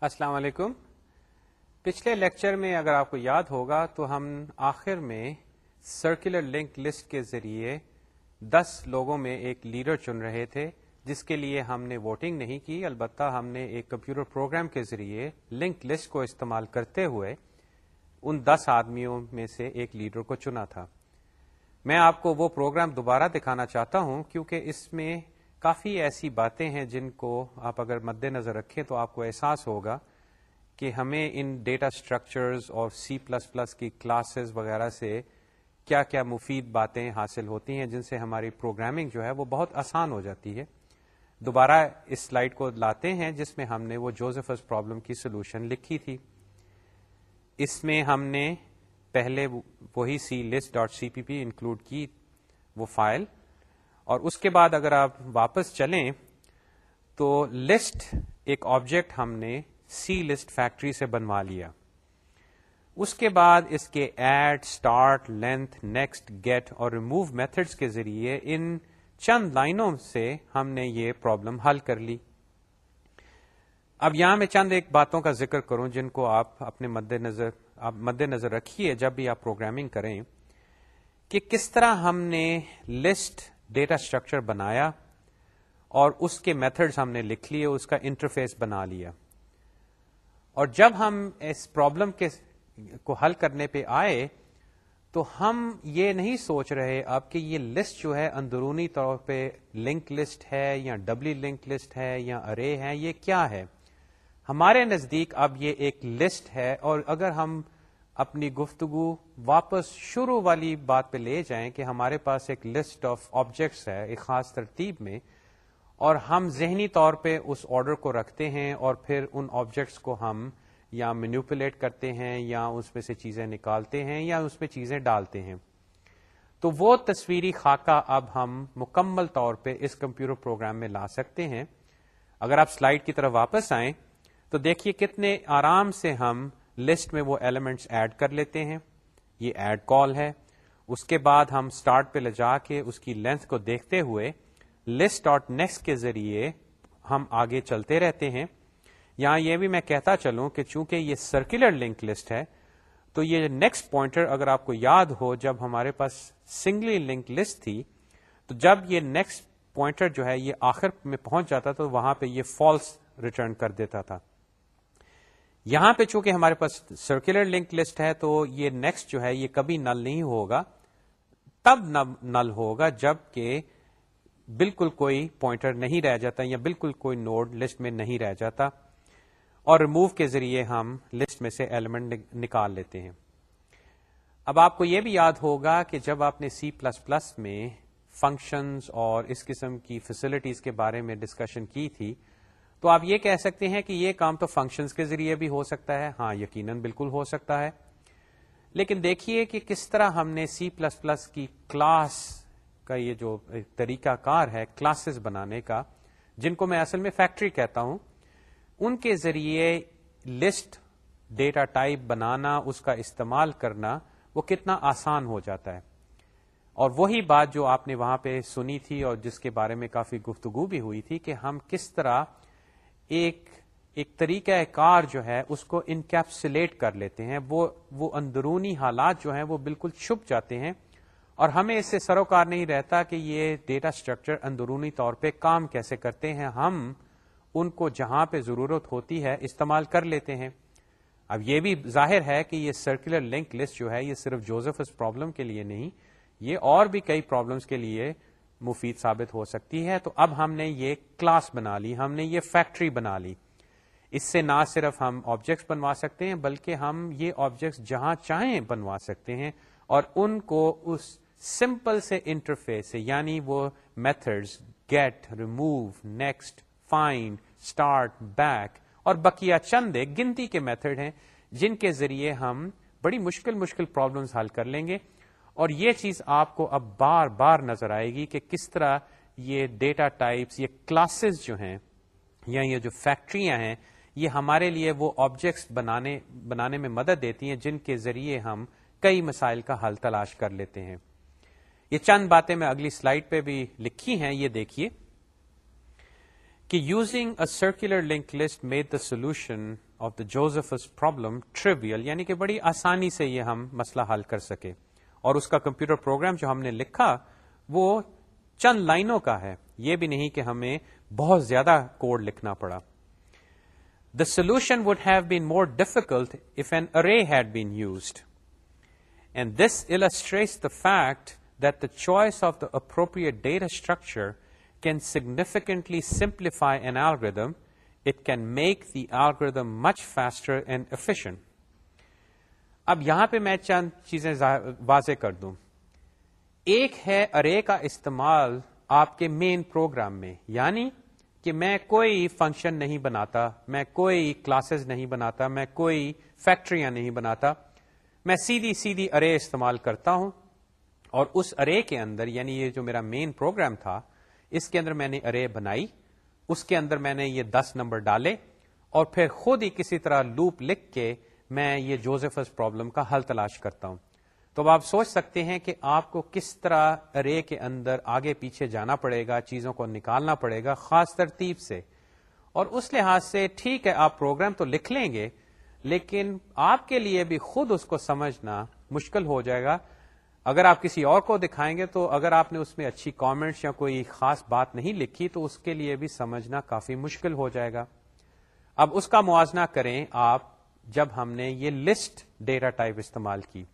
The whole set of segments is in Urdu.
السلام علیکم۔ پچھلے لیکچر میں اگر آپ کو یاد ہوگا تو ہم آخر میں سرکولر لنک لسٹ کے ذریعے دس لوگوں میں ایک لیڈر چن رہے تھے، جس کے لیے ہم نے ووٹنگ نہیں کی۔ البتہ ہم نے ایک کمپیوٹر پروگرام کے ذریعے لنک لسٹ کو استعمال کرتے ہوئے ان دس آدمیوں میں سے ایک لیڈر کو چنا تھا۔ میں آپ کو وہ پروگرام دوبارہ دکھانا چاہتا ہوں کیونکہ اس میں کافی ایسی باتیں ہیں جن کو آپ اگر مد نظر رکھیں تو آپ کو احساس ہوگا کہ ہمیں ان ڈیٹا اسٹرکچرز اور سی پلس پلس کی کلاسز وغیرہ سے کیا کیا مفید باتیں حاصل ہوتی ہیں جن سے ہماری پروگرامنگ جو ہے وہ بہت آسان ہو جاتی ہے۔ دوبارہ اس سلائڈ کو لاتے ہیں جس میں ہم نے وہ جوزفس پرابلم کی سولوشن لکھی تھی۔ اس میں ہم نے پہلے وہی C list dot C P P include کی وہ فائل۔ اور اس کے بعد اگر آپ واپس چلیں تو لسٹ ایک آبجیکٹ ہم نے سی لسٹ فیکٹری سے بنوا لیا۔ اس کے بعد اس کے add start length next get اور ریموو میتھڈس کے ذریعے ان چند لائنوں سے ہم نے یہ پرابلم حل کر لی۔ اب یہاں میں چند ایک باتوں کا ذکر کروں جن کو آپ اپنے مد نظر آپ مد نظر رکھیے جب بھی آپ پروگرامنگ کریں کہ کس طرح ہم نے لسٹ ڈیٹا اسٹرکچر بنایا اور اس کے میتھڈز ہم نے لکھ لیے، اس کا انٹرفیس بنا لیا۔ اور جب ہم اس پرابلم کے کو حل کرنے پہ آئے، تو ہم یہ نہیں سوچ رہے اب کہ یہ لسٹ جو ہے اندرونی طور پہ لنک لسٹ ہے یا ڈبلی لنک لسٹ ہے یا ارے ہے یہ کیا ہے؟ ہمارے نزدیک اب یہ ایک لسٹ ہے اور اگر ہم اپنی گفتگو واپس شروع والی بات پہ لے جائیں کہ ہمارے پاس ایک لسٹ آف آبجیکٹس ہے، ایک خاص ترتیب میں، اور ہم ذہنی طور پہ اس آرڈر کو رکھتے ہیں اور پھر ان آبجیکٹس کو ہم یا مینوپولیٹ کرتے ہیں یا اس میں سے چیزیں نکالتے ہیں یا اس میں چیزیں ڈالتے ہیں۔ تو وہ تصویری خاکہ اب ہم مکمل طور پہ اس کمپیوٹر پروگرام میں لا سکتے ہیں۔ اگر آپ سلائڈ کی طرف واپس آئیں تو دیکھیے کتنے آرام سے ہم لسٹ میں وہ ایلیمنٹس ایڈ کر لیتے ہیں۔ یہ ایڈ کال ہے۔ اس کے بعد ہم اسٹارٹ پہ لے جا کے اس کی لینتھ کو دیکھتے ہوئے لسٹ ڈاٹ نیکسٹ کے ذریعے ہم آگے چلتے رہتے ہیں۔ یہاں یہ بھی میں کہتا چلوں کہ چونکہ یہ سرکولر لنک لسٹ ہے، تو یہ نیکسٹ پوائنٹر اگر آپ کو یاد ہو، جب ہمارے پاس سنگلی لنک لسٹ تھی، تو جب یہ نیکسٹ پوائنٹر جو ہے، یہ آخر میں پہنچ جاتا تو وہاں پہ یہ فالس ریٹرن کر دیتا تھا۔ یہاں پہ چونکہ ہمارے پاس سرکولر لنک لسٹ ہے تو یہ نیکسٹ جو ہے یہ کبھی نل نہیں ہوگا، تب نل ہوگا جبکہ بالکل کوئی پوائنٹر نہیں رہ جاتا یا بالکل کوئی نوڈ لسٹ میں نہیں رہ جاتا اور ریموو کے ذریعے ہم لسٹ میں سے ایلیمنٹ نکال لیتے ہیں۔ اب آپ کو یہ بھی یاد ہوگا کہ جب آپ نے سی پلس پلس میں فنکشنز اور اس قسم کی فیسلٹیز کے بارے میں ڈسکشن کی تھی تو آپ یہ کہہ سکتے ہیں کہ یہ کام تو فنکشنز کے ذریعے بھی ہو سکتا ہے۔ ہاں یقیناً بالکل ہو سکتا ہے۔ لیکن دیکھیے کہ کس طرح ہم نے سی پلس پلس کی کلاس کا یہ جو طریقہ کار ہے کلاسز بنانے کا، جن کو میں اصل میں فیکٹری کہتا ہوں، ان کے ذریعے لسٹ ڈیٹا ٹائپ بنانا، اس کا استعمال کرنا، وہ کتنا آسان ہو جاتا ہے۔ اور وہی بات جو آپ نے وہاں پہ سنی تھی اور جس کے بارے میں کافی گفتگو بھی ہوئی تھی کہ ہم کس طرح ایک ایک طریقہ کار جو ہے، اس کو انکیپسلیٹ کر لیتے ہیں۔ وہ وہ اندرونی حالات جو ہیں، وہ بالکل چھپ جاتے ہیں۔ اور ہمیں اس سے سروکار نہیں رہتا کہ یہ ڈیٹا اسٹرکچر اندرونی طور پہ کام کیسے کرتے ہیں۔ ہم ان کو جہاں پہ ضرورت ہوتی ہے استعمال کر لیتے ہیں۔ اب یہ بھی ظاہر ہے کہ یہ سرکولر لنک لسٹ جو ہے، یہ صرف جوزفس پرابلم کے لیے نہیں، یہ اور بھی کئی پرابلمس کے لیے مفید ثابت ہو سکتی ہے، تو اب ہم نے یہ کلاس بنا لی، ہم نے یہ فیکٹری بنا لی۔ اس سے نہ صرف ہم آبجیکٹس بنوا سکتے ہیں، بلکہ ہم یہ آبجیکٹس جہاں چاہیں بنوا سکتے ہیں۔ اور ان کو اس سمپل سے انٹرفیس سے یعنی وہ methods get remove next find start back اور بکیا چند گنتی کے میتھڈ ہیں، جن کے ذریعے ہم بڑی مشکل مشکل پرابلمس حل کر لیں گے۔ اور یہ چیز آپ کو اب بار بار نظر آئے گی کہ کس طرح یہ ڈیٹا ٹائپس یہ کلاسز جو ہیں یا یہ جو فیکٹریاں ہیں، یہ ہمارے لیے وہ آبجیکٹس بنانے بنانے میں مدد دیتی ہیں جن کے ذریعے ہم کئی مسائل کا حل تلاش کر لیتے ہیں۔ یہ چند باتیں میں اگلی سلائڈ پہ بھی لکھی ہیں، یہ دیکھیے۔ کہ using a circular link list made the solution of the Josephus problem trivial یعنی کہ بڑی آسانی سے یہ ہم مسئلہ حل کر سکے اور اس کا کمپیوٹر پروگرام جو ہم نے لکھا وہ چند لائنوں کا ہے۔ یہ بھی نہیں کہ ہمیں بہت زیادہ کوڈ لکھنا پڑا۔ The solution would have been more difficult if an array had been used and this illustrates the fact that the choice of the appropriate data structure can significantly simplify an algorithm. It can make the algorithm much faster and efficient. اب یہاں پہ میں چند چیزیں واضح کر دوں۔ ایک ہے ارے کا استعمال آپ کے مین پروگرام میں یعنی کہ میں کوئی فنکشن نہیں بناتا، میں کوئی کلاسز نہیں بناتا، میں کوئی فیکٹریاں نہیں بناتا۔ میں سیدھی سیدھی ارے استعمال کرتا ہوں اور اس ارے کے اندر یعنی یہ جو میرا مین پروگرام تھا، اس کے اندر میں نے ارے بنائی، اس کے اندر میں نے یہ دس نمبر ڈالے اور پھر خود ہی کسی طرح لوپ لکھ کے میں یہ جوزفس پرابلم کا حل تلاش کرتا ہوں۔ تو اب آپ سوچ سکتے ہیں کہ آپ کو کس طرح ارے کے اندر آگے پیچھے جانا پڑے گا، چیزوں کو نکالنا پڑے گا، خاص ترتیب سے۔ اور اس لحاظ سے ٹھیک ہے، آپ پروگرام تو لکھ لیں گے، لیکن آپ کے لیے بھی خود اس کو سمجھنا مشکل ہو جائے گا۔ اگر آپ کسی اور کو دکھائیں گے تو اگر آپ نے اس میں اچھی کامنٹس یا کوئی خاص بات نہیں لکھی تو اس کے لیے بھی سمجھنا کافی مشکل ہو جائے گا۔ اب اس کا موازنہ کریں آپ جب ہم نے یہ لسٹ ڈیٹا ٹائپ استعمال کی۔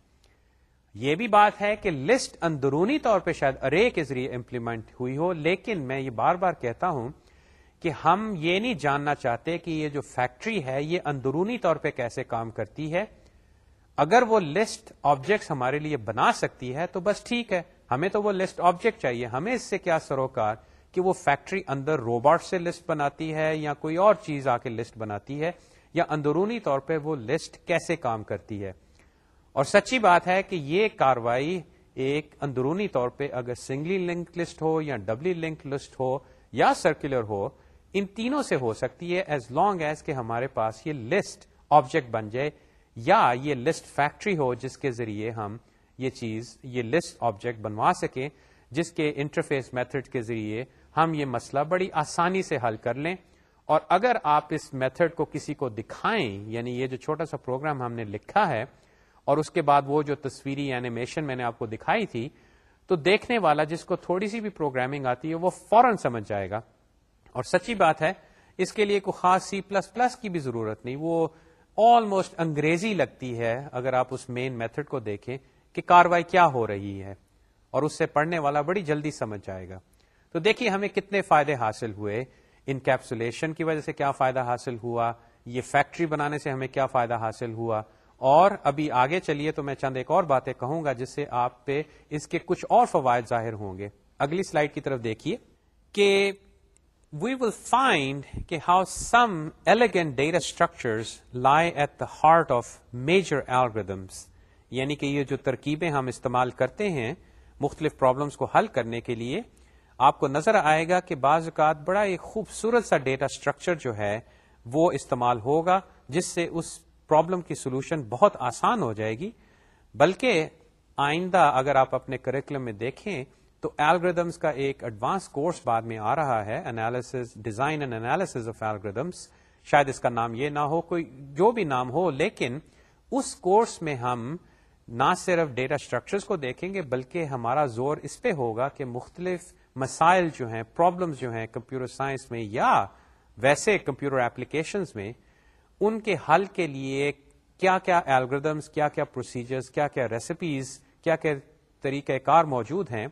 یہ بھی بات ہے کہ لسٹ اندرونی طور پہ شاید ارے کے ذریعے امپلیمنٹ ہوئی ہو، لیکن میں یہ بار بار کہتا ہوں کہ ہم یہ نہیں جاننا چاہتے کہ یہ جو فیکٹری ہے، یہ اندرونی طور پہ کیسے کام کرتی ہے۔ اگر وہ لسٹ آبجیکٹس ہمارے لیے بنا سکتی ہے تو بس ٹھیک ہے، ہمیں تو وہ لسٹ آبجیکٹ چاہیے۔ ہمیں اس سے کیا سروکار کہ وہ فیکٹری اندر روبوٹ سے لسٹ بناتی ہے یا کوئی اور چیز آ کے لسٹ بناتی ہے۔ یا اندرونی طور پہ وہ لسٹ کیسے کام کرتی ہے۔ اور سچی بات ہے کہ یہ کاروائی ایک اندرونی طور پہ اگر سنگلی لنک لسٹ ہو یا ڈبلی لنک لسٹ ہو یا سرکولر ہو، ان تینوں سے ہو سکتی ہے ایز لانگ ایز کہ ہمارے پاس یہ لسٹ آبجیکٹ بن جائے یا یہ لسٹ فیکٹری ہو جس کے ذریعے ہم یہ چیز، یہ لسٹ آبجیکٹ بنوا سکیں، جس کے انٹرفیس میتھڈ کے ذریعے ہم یہ مسئلہ بڑی آسانی سے حل کر لیں۔ اور اگر آپ اس میتھڈ کو کسی کو دکھائیں یعنی یہ جو چھوٹا سا پروگرام ہم نے لکھا ہے، اور اس کے بعد وہ جو تصویری اینیمیشن میں نے آپ کو دکھائی تھی، تو دیکھنے والا جس کو تھوڑی سی بھی پروگرامنگ آتی ہے، وہ فوراً سمجھ جائے گا۔ اور سچی بات ہے، اس کے لیے کوئی خاص سی پلس پلس کی بھی ضرورت نہیں، وہ آلموسٹ انگریزی لگتی ہے اگر آپ اس مین میتھڈ کو دیکھیں کہ کاروائی کیا ہو رہی ہے۔ اور اس سے پڑھنے والا بڑی جلدی سمجھ جائے گا۔ تو دیکھیے ہمیں کتنے فائدے حاصل ہوئے۔ انکیپسولیشن کی وجہ سے کیا فائدہ حاصل ہوا؟ یہ فیکٹری بنانے سے ہمیں کیا فائدہ حاصل ہوا؟ اور ابھی آگے چلیے تو میں چند ایک اور باتیں کہوں گا جس سے آپ پہ اس کے کچھ اور فوائد ظاہر ہوں گے۔ اگلی سلائڈ کی طرف دیکھیے کہ وی ول فائنڈ کہ how some elegant data structure lie at the heart of major algorithms یعنی کہ یہ جو ترکیبیں ہم استعمال کرتے ہیں مختلف پرابلمس کو حل کرنے کے لیے آپ کو نظر آئے گا کہ بعض اوقات بڑا ایک خوبصورت سا ڈیٹا اسٹرکچر جو ہے وہ استعمال ہوگا، جس سے اس پرابلم کی سولوشن بہت آسان ہو جائے گی۔ بلکہ آئندہ اگر آپ اپنے کریکولم میں دیکھیں تو ایلگردمس کا ایک ایڈوانس کورس بعد میں آ رہا ہے analysis design and analysis of algorithms شاید اس کا نام یہ نہ ہو، کوئی جو بھی نام ہو، لیکن اس کورس میں ہم نہ صرف ڈیٹا اسٹرکچرس کو دیکھیں گے، بلکہ ہمارا زور اس پہ ہوگا کہ مختلف مسائل جو ہیں پرابلمس جو ہیں کمپیوٹر سائنس میں یا ویسے کمپیوٹر ایپلیکیشنز میں، ان کے حل کے لیے کیا کیا الگریدمس کیا کیا پروسیجرز کیا کیا ریسیپیز کیا کیا طریقہ کار موجود ہیں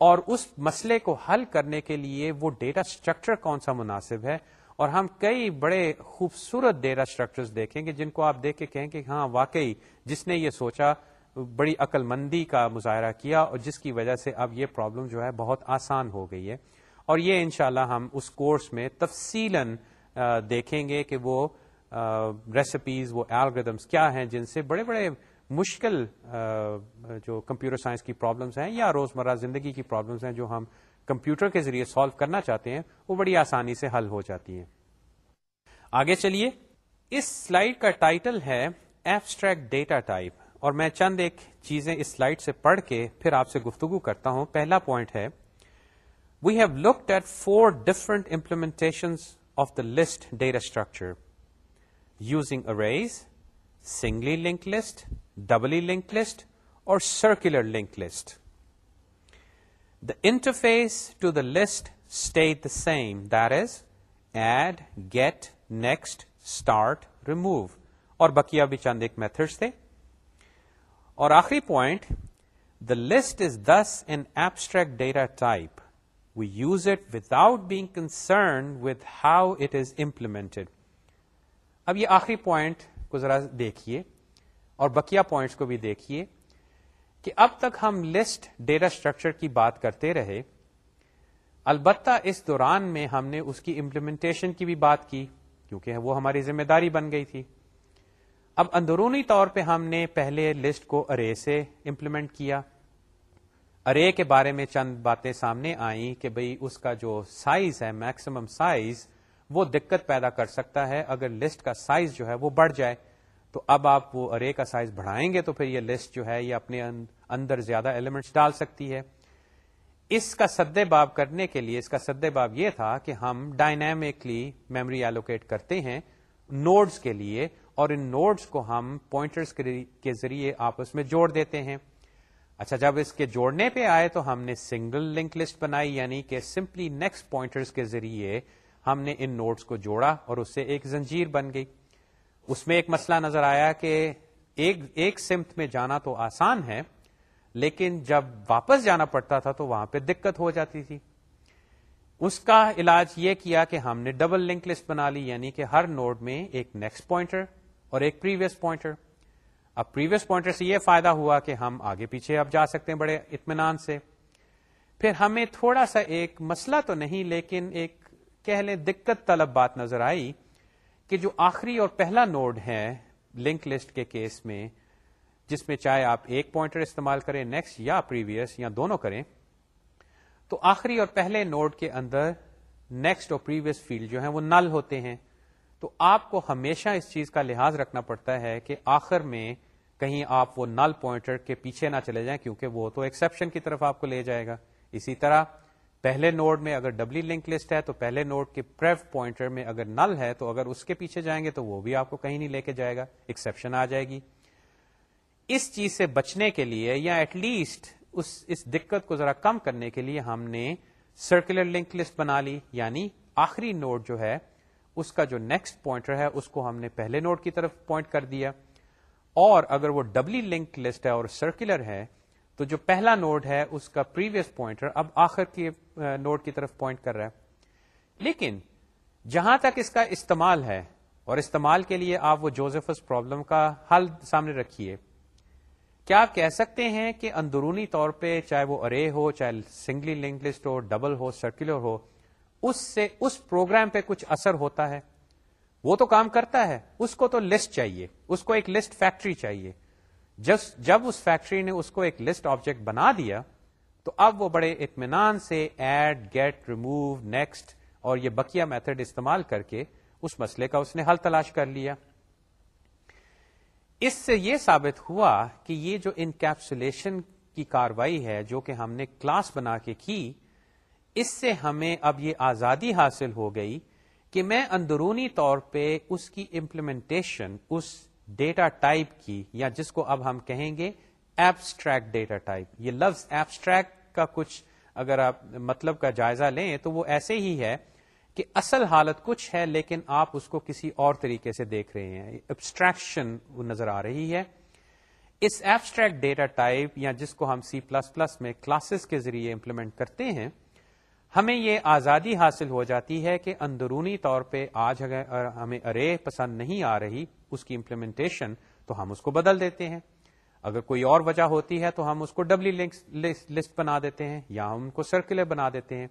اور اس مسئلے کو حل کرنے کے لیے وہ ڈیٹا اسٹرکچر کون سا مناسب ہے؟ اور ہم کئی بڑے خوبصورت ڈیٹا اسٹرکچرز دیکھیں گے جن کو آپ دیکھ کے کہیں کہ ہاں واقعی جس نے یہ سوچا بڑی عقل مندی کا مظاہرہ کیا اور جس کی وجہ سے اب یہ پرابلم جو ہے بہت آسان ہو گئی ہے۔ اور یہ انشاءاللہ ہم اس کورس میں تفصیل دیکھیں گے کہ وہ ریسیپیز وہ الگریدمس کیا ہیں جن سے بڑے بڑے مشکل جو کمپیوٹر سائنس کی پرابلمس ہیں یا روزمرہ زندگی کی پرابلمس ہیں جو ہم کمپیوٹر کے ذریعے سالو کرنا چاہتے ہیں، وہ بڑی آسانی سے حل ہو جاتی ہیں۔ آگے چلیے۔ اس سلائڈ کا ٹائٹل ہے ایبسٹریکٹ ڈیٹا ٹائپ اور میں چند ایک چیزیں اس سلائڈ سے پڑھ کے پھر آپ سے گفتگو کرتا ہوں پہلا پوائنٹ ہے we have looked at four different implementation of the list data structure using arrays, singly linked list, doubly linked list, or circular linked list. The interface to the list stayed the same, that is, add, get, next, start, remove. اور بقیہ بھی چند ایک میتھڈس تھے اور آخری point the list is this an abstract data type we use it without being concern with how it is implemented اب یہ آخری پوائنٹ کو ذرا دیکھیے اور بقیہ پوائنٹس کو بھی دیکھیے کہ اب تک ہم لسٹ ڈیٹا اسٹرکچر کی بات کرتے رہے، البتہ اس دوران میں ہم نے اس کی امپلیمنٹیشن کی بھی بات کی، کیونکہ وہ ہماری ذمہ داری بن گئی تھی۔ اب اندرونی طور پہ ہم نے پہلے لسٹ کو ارے سے امپلیمنٹ کیا۔ ارے کے بارے میں چند باتیں سامنے آئیں کہ بھئی اس کا جو سائز ہے میکسیمم سائز وہ دقت پیدا کر سکتا ہے۔ اگر لسٹ کا سائز جو ہے وہ بڑھ جائے، تو اب آپ وہ ارے کا سائز بڑھائیں گے تو پھر یہ لسٹ جو ہے یہ اپنے اندر زیادہ ایلیمنٹس ڈال سکتی ہے۔ اس کا سدے باب کرنے کے لیے، اس کا سدے باب یہ تھا کہ ہم ڈائنامکلی میموری ایلوکیٹ کرتے ہیں نوڈز کے لیے۔ اور ان نوڈز کو ہم پوائنٹرز کے ذریعے آپس میں جوڑ دیتے ہیں۔ اچھا جب اس کے جوڑنے پہ آئے تو ہم نے سنگل لنک لسٹ بنائی یعنی کہ سمپلی نیکسٹ پوائنٹرز کے ذریعے ہم نے ان نوڈز کو جوڑا اور اس سے ایک زنجیر بن گئی۔ اس میں ایک مسئلہ نظر آیا کہ ایک ایک سمت میں جانا تو آسان ہے، لیکن جب واپس جانا پڑتا تھا تو وہاں پہ دقت ہو جاتی تھی۔ اس کا علاج یہ کیا کہ ہم نے ڈبل لنک لسٹ بنا لی یعنی کہ ہر نوڈ میں ایک نیکسٹ پوائنٹر اور ایک پریویس پوائنٹر اب پریویس پوائنٹر سے یہ فائدہ ہوا کہ ہم آگے پیچھے اب جا سکتے ہیں بڑے اطمینان سے۔ پھر ہمیں تھوڑا سا ایک مسئلہ تو نہیں، لیکن ایک کہہ لیں دقت طلب بات نظر آئی کہ جو آخری اور پہلا نوڈ ہے لنک لسٹ کے کیس میں، جس میں چاہے آپ ایک پوائنٹر استعمال کریں نیکسٹ یا پریویس یا دونوں کریں، تو آخری اور پہلے نوڈ کے اندر نیکسٹ اور پریویس فیلڈ جو ہیں وہ نل ہوتے ہیں۔ تو آپ کو ہمیشہ اس چیز کا لحاظ رکھنا پڑتا ہے کہ آخر میں کہیں آپ وہ نل پوائنٹر کے پیچھے نہ چلے جائیں، کیونکہ وہ تو ایکسپشن کی طرف آپ کو لے جائے گا۔ اسی طرح، پہلے نوڈ میں اگر ڈبلی لنک لسٹ ہے، تو پہلے نوڈ کے پریو پوائنٹر میں اگر نل ہے، تو اگر اس کے پیچھے جائیں گے، تو وہ بھی آپ کو کہیں نہیں لے کے جائے گا۔ ایکسپشن آ جائے گی۔ اس چیز سے بچنے کے لیے یا ایٹ لیسٹ اس اس دقت کو ذرا کم کرنے کے لیے ہم نے سرکولر لنک لسٹ بنا لی یعنی آخری نوڈ جو ہے اس کا جو نیکسٹ پوائنٹر ہے، اس کو ہم نے پہلے نوڈ کی طرف پوائنٹ کر دیا۔ اور اگر وہ ڈبلی لنک لسٹ ہے اور سرکولر ہے، تو جو پہلا نوڈ ہے، اس کا پریویس پوائنٹر اب آخر کی نوڈ کی طرف پوائنٹ کر رہا ہے۔ لیکن جہاں تک اس کا استعمال ہے، اور استعمال کے لیے آپ وہ جوزفس پرابلم کا حل سامنے رکھیے۔ کیا آپ کہہ سکتے ہیں کہ اندرونی طور پہ چاہے وہ ارے ہو، چاہے سنگلی لنک لسٹ ہو ڈبل ہو سرکولر ہو اس سے اس پروگرام پہ کچھ اثر ہوتا ہے۔ وہ تو کام کرتا ہے۔ اس کو تو لسٹ چاہیے۔ اس کو ایک لسٹ فیکٹری چاہیے۔ جب اس فیکٹری نے اس کو ایک لسٹ آبجیکٹ بنا دیا، تو اب وہ بڑے اطمینان سے ایڈ گیٹ ریموو نیکسٹ اور یہ بکیا میتھڈ استعمال کر کے اس مسئلے کا اس نے حل تلاش کر لیا۔ اس سے یہ ثابت ہوا کہ یہ جو انکیپسولیشن کی کاروائی ہے، جو کہ ہم نے کلاس بنا کے کی اس سے ہمیں اب یہ آزادی حاصل ہو گئی کہ میں اندرونی طور پہ اس کی امپلیمنٹیشن اس ڈیٹا ٹائپ کی، یا جس کو اب ہم کہیں گے ایبسٹریکٹ ڈیٹا ٹائپ یہ لفظ ایبسٹریکٹ کا کچھ اگر آپ مطلب کا جائزہ لیں تو وہ ایسے ہی ہے کہ اصل حالت کچھ ہے لیکن آپ اس کو کسی اور طریقے سے دیکھ رہے ہیں۔ ابسٹریکشن نظر آ رہی ہے۔ اس ایبسٹریکٹ ڈیٹا ٹائپ یا جس کو ہم سی پلس پلس میں کلاسز کے ذریعے امپلیمنٹ کرتے ہیں ہمیں یہ آزادی حاصل ہو جاتی ہے کہ اندرونی طور پہ آج اگر ہمیں ارے پسند نہیں آ رہی اس کی امپلیمنٹیشن تو ہم اس کو بدل دیتے ہیں۔ اگر کوئی اور وجہ ہوتی ہے، تو ہم اس کو ڈبلی لسٹ بنا دیتے ہیں یا ہم ان کو سرکولر بنا دیتے ہیں۔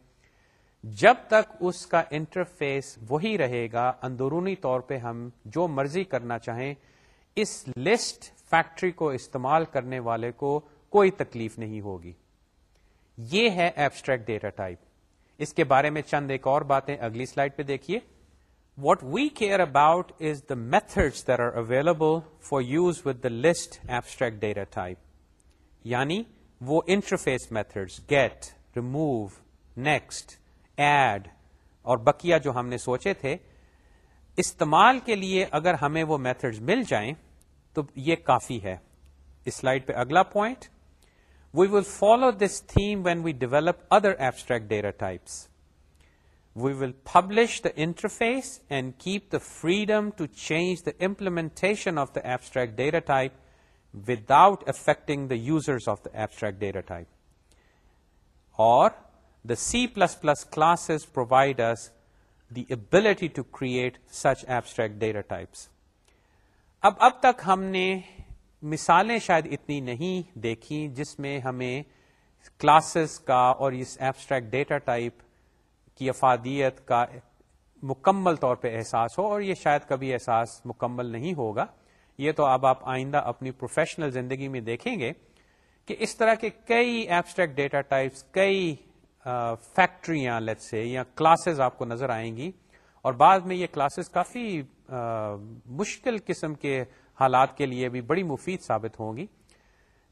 جب تک اس کا انٹرفیس وہی رہے گا، اندرونی طور پہ ہم جو مرضی کرنا چاہیں، اس لسٹ فیکٹری کو استعمال کرنے والے کو کوئی تکلیف نہیں ہوگی۔ یہ ہے ایبسٹریکٹ ڈیٹا ٹائپ اس کے بارے میں چند ایک اور باتیں اگلی سلائڈ پہ دیکھیے۔ What we care about is the method there are available for use with the list abstract data type یعنی وہ interface method get remove next add اور بکیا جو ہم نے سوچے تھے، استعمال کے لیے اگر ہمیں وہ میتھڈز مل جائیں تو یہ کافی ہے۔ اس سلائڈ پہ اگلا point we will follow this theme when we develop other abstract data types we will publish the interface and keep the freedom to change the implementation of the abstract data type without affecting the users of the abstract data type اور the C plus plus classes providers the ability to create such abstract data types اب اب تک ہم نے مثالیں شاید اتنی نہیں دیکھی جس میں ہمیں کلاسز کا اور اس ایبسٹریکٹ ڈیٹا ٹائپ کی افادیت کا مکمل طور پہ احساس ہو اور یہ شاید کبھی احساس مکمل نہیں ہوگا۔ یہ تو اب آپ آئندہ اپنی پروفیشنل زندگی میں دیکھیں گے کہ اس طرح کے کئی ایبسٹریکٹ ڈیٹا ٹائپس کئی فیکٹریاں لیٹ سے یا کلاسز آپ کو نظر آئیں گی اور بعد میں یہ کلاسز کافی مشکل قسم کے حالات کے لیے بھی بڑی مفید ثابت ہوں گی۔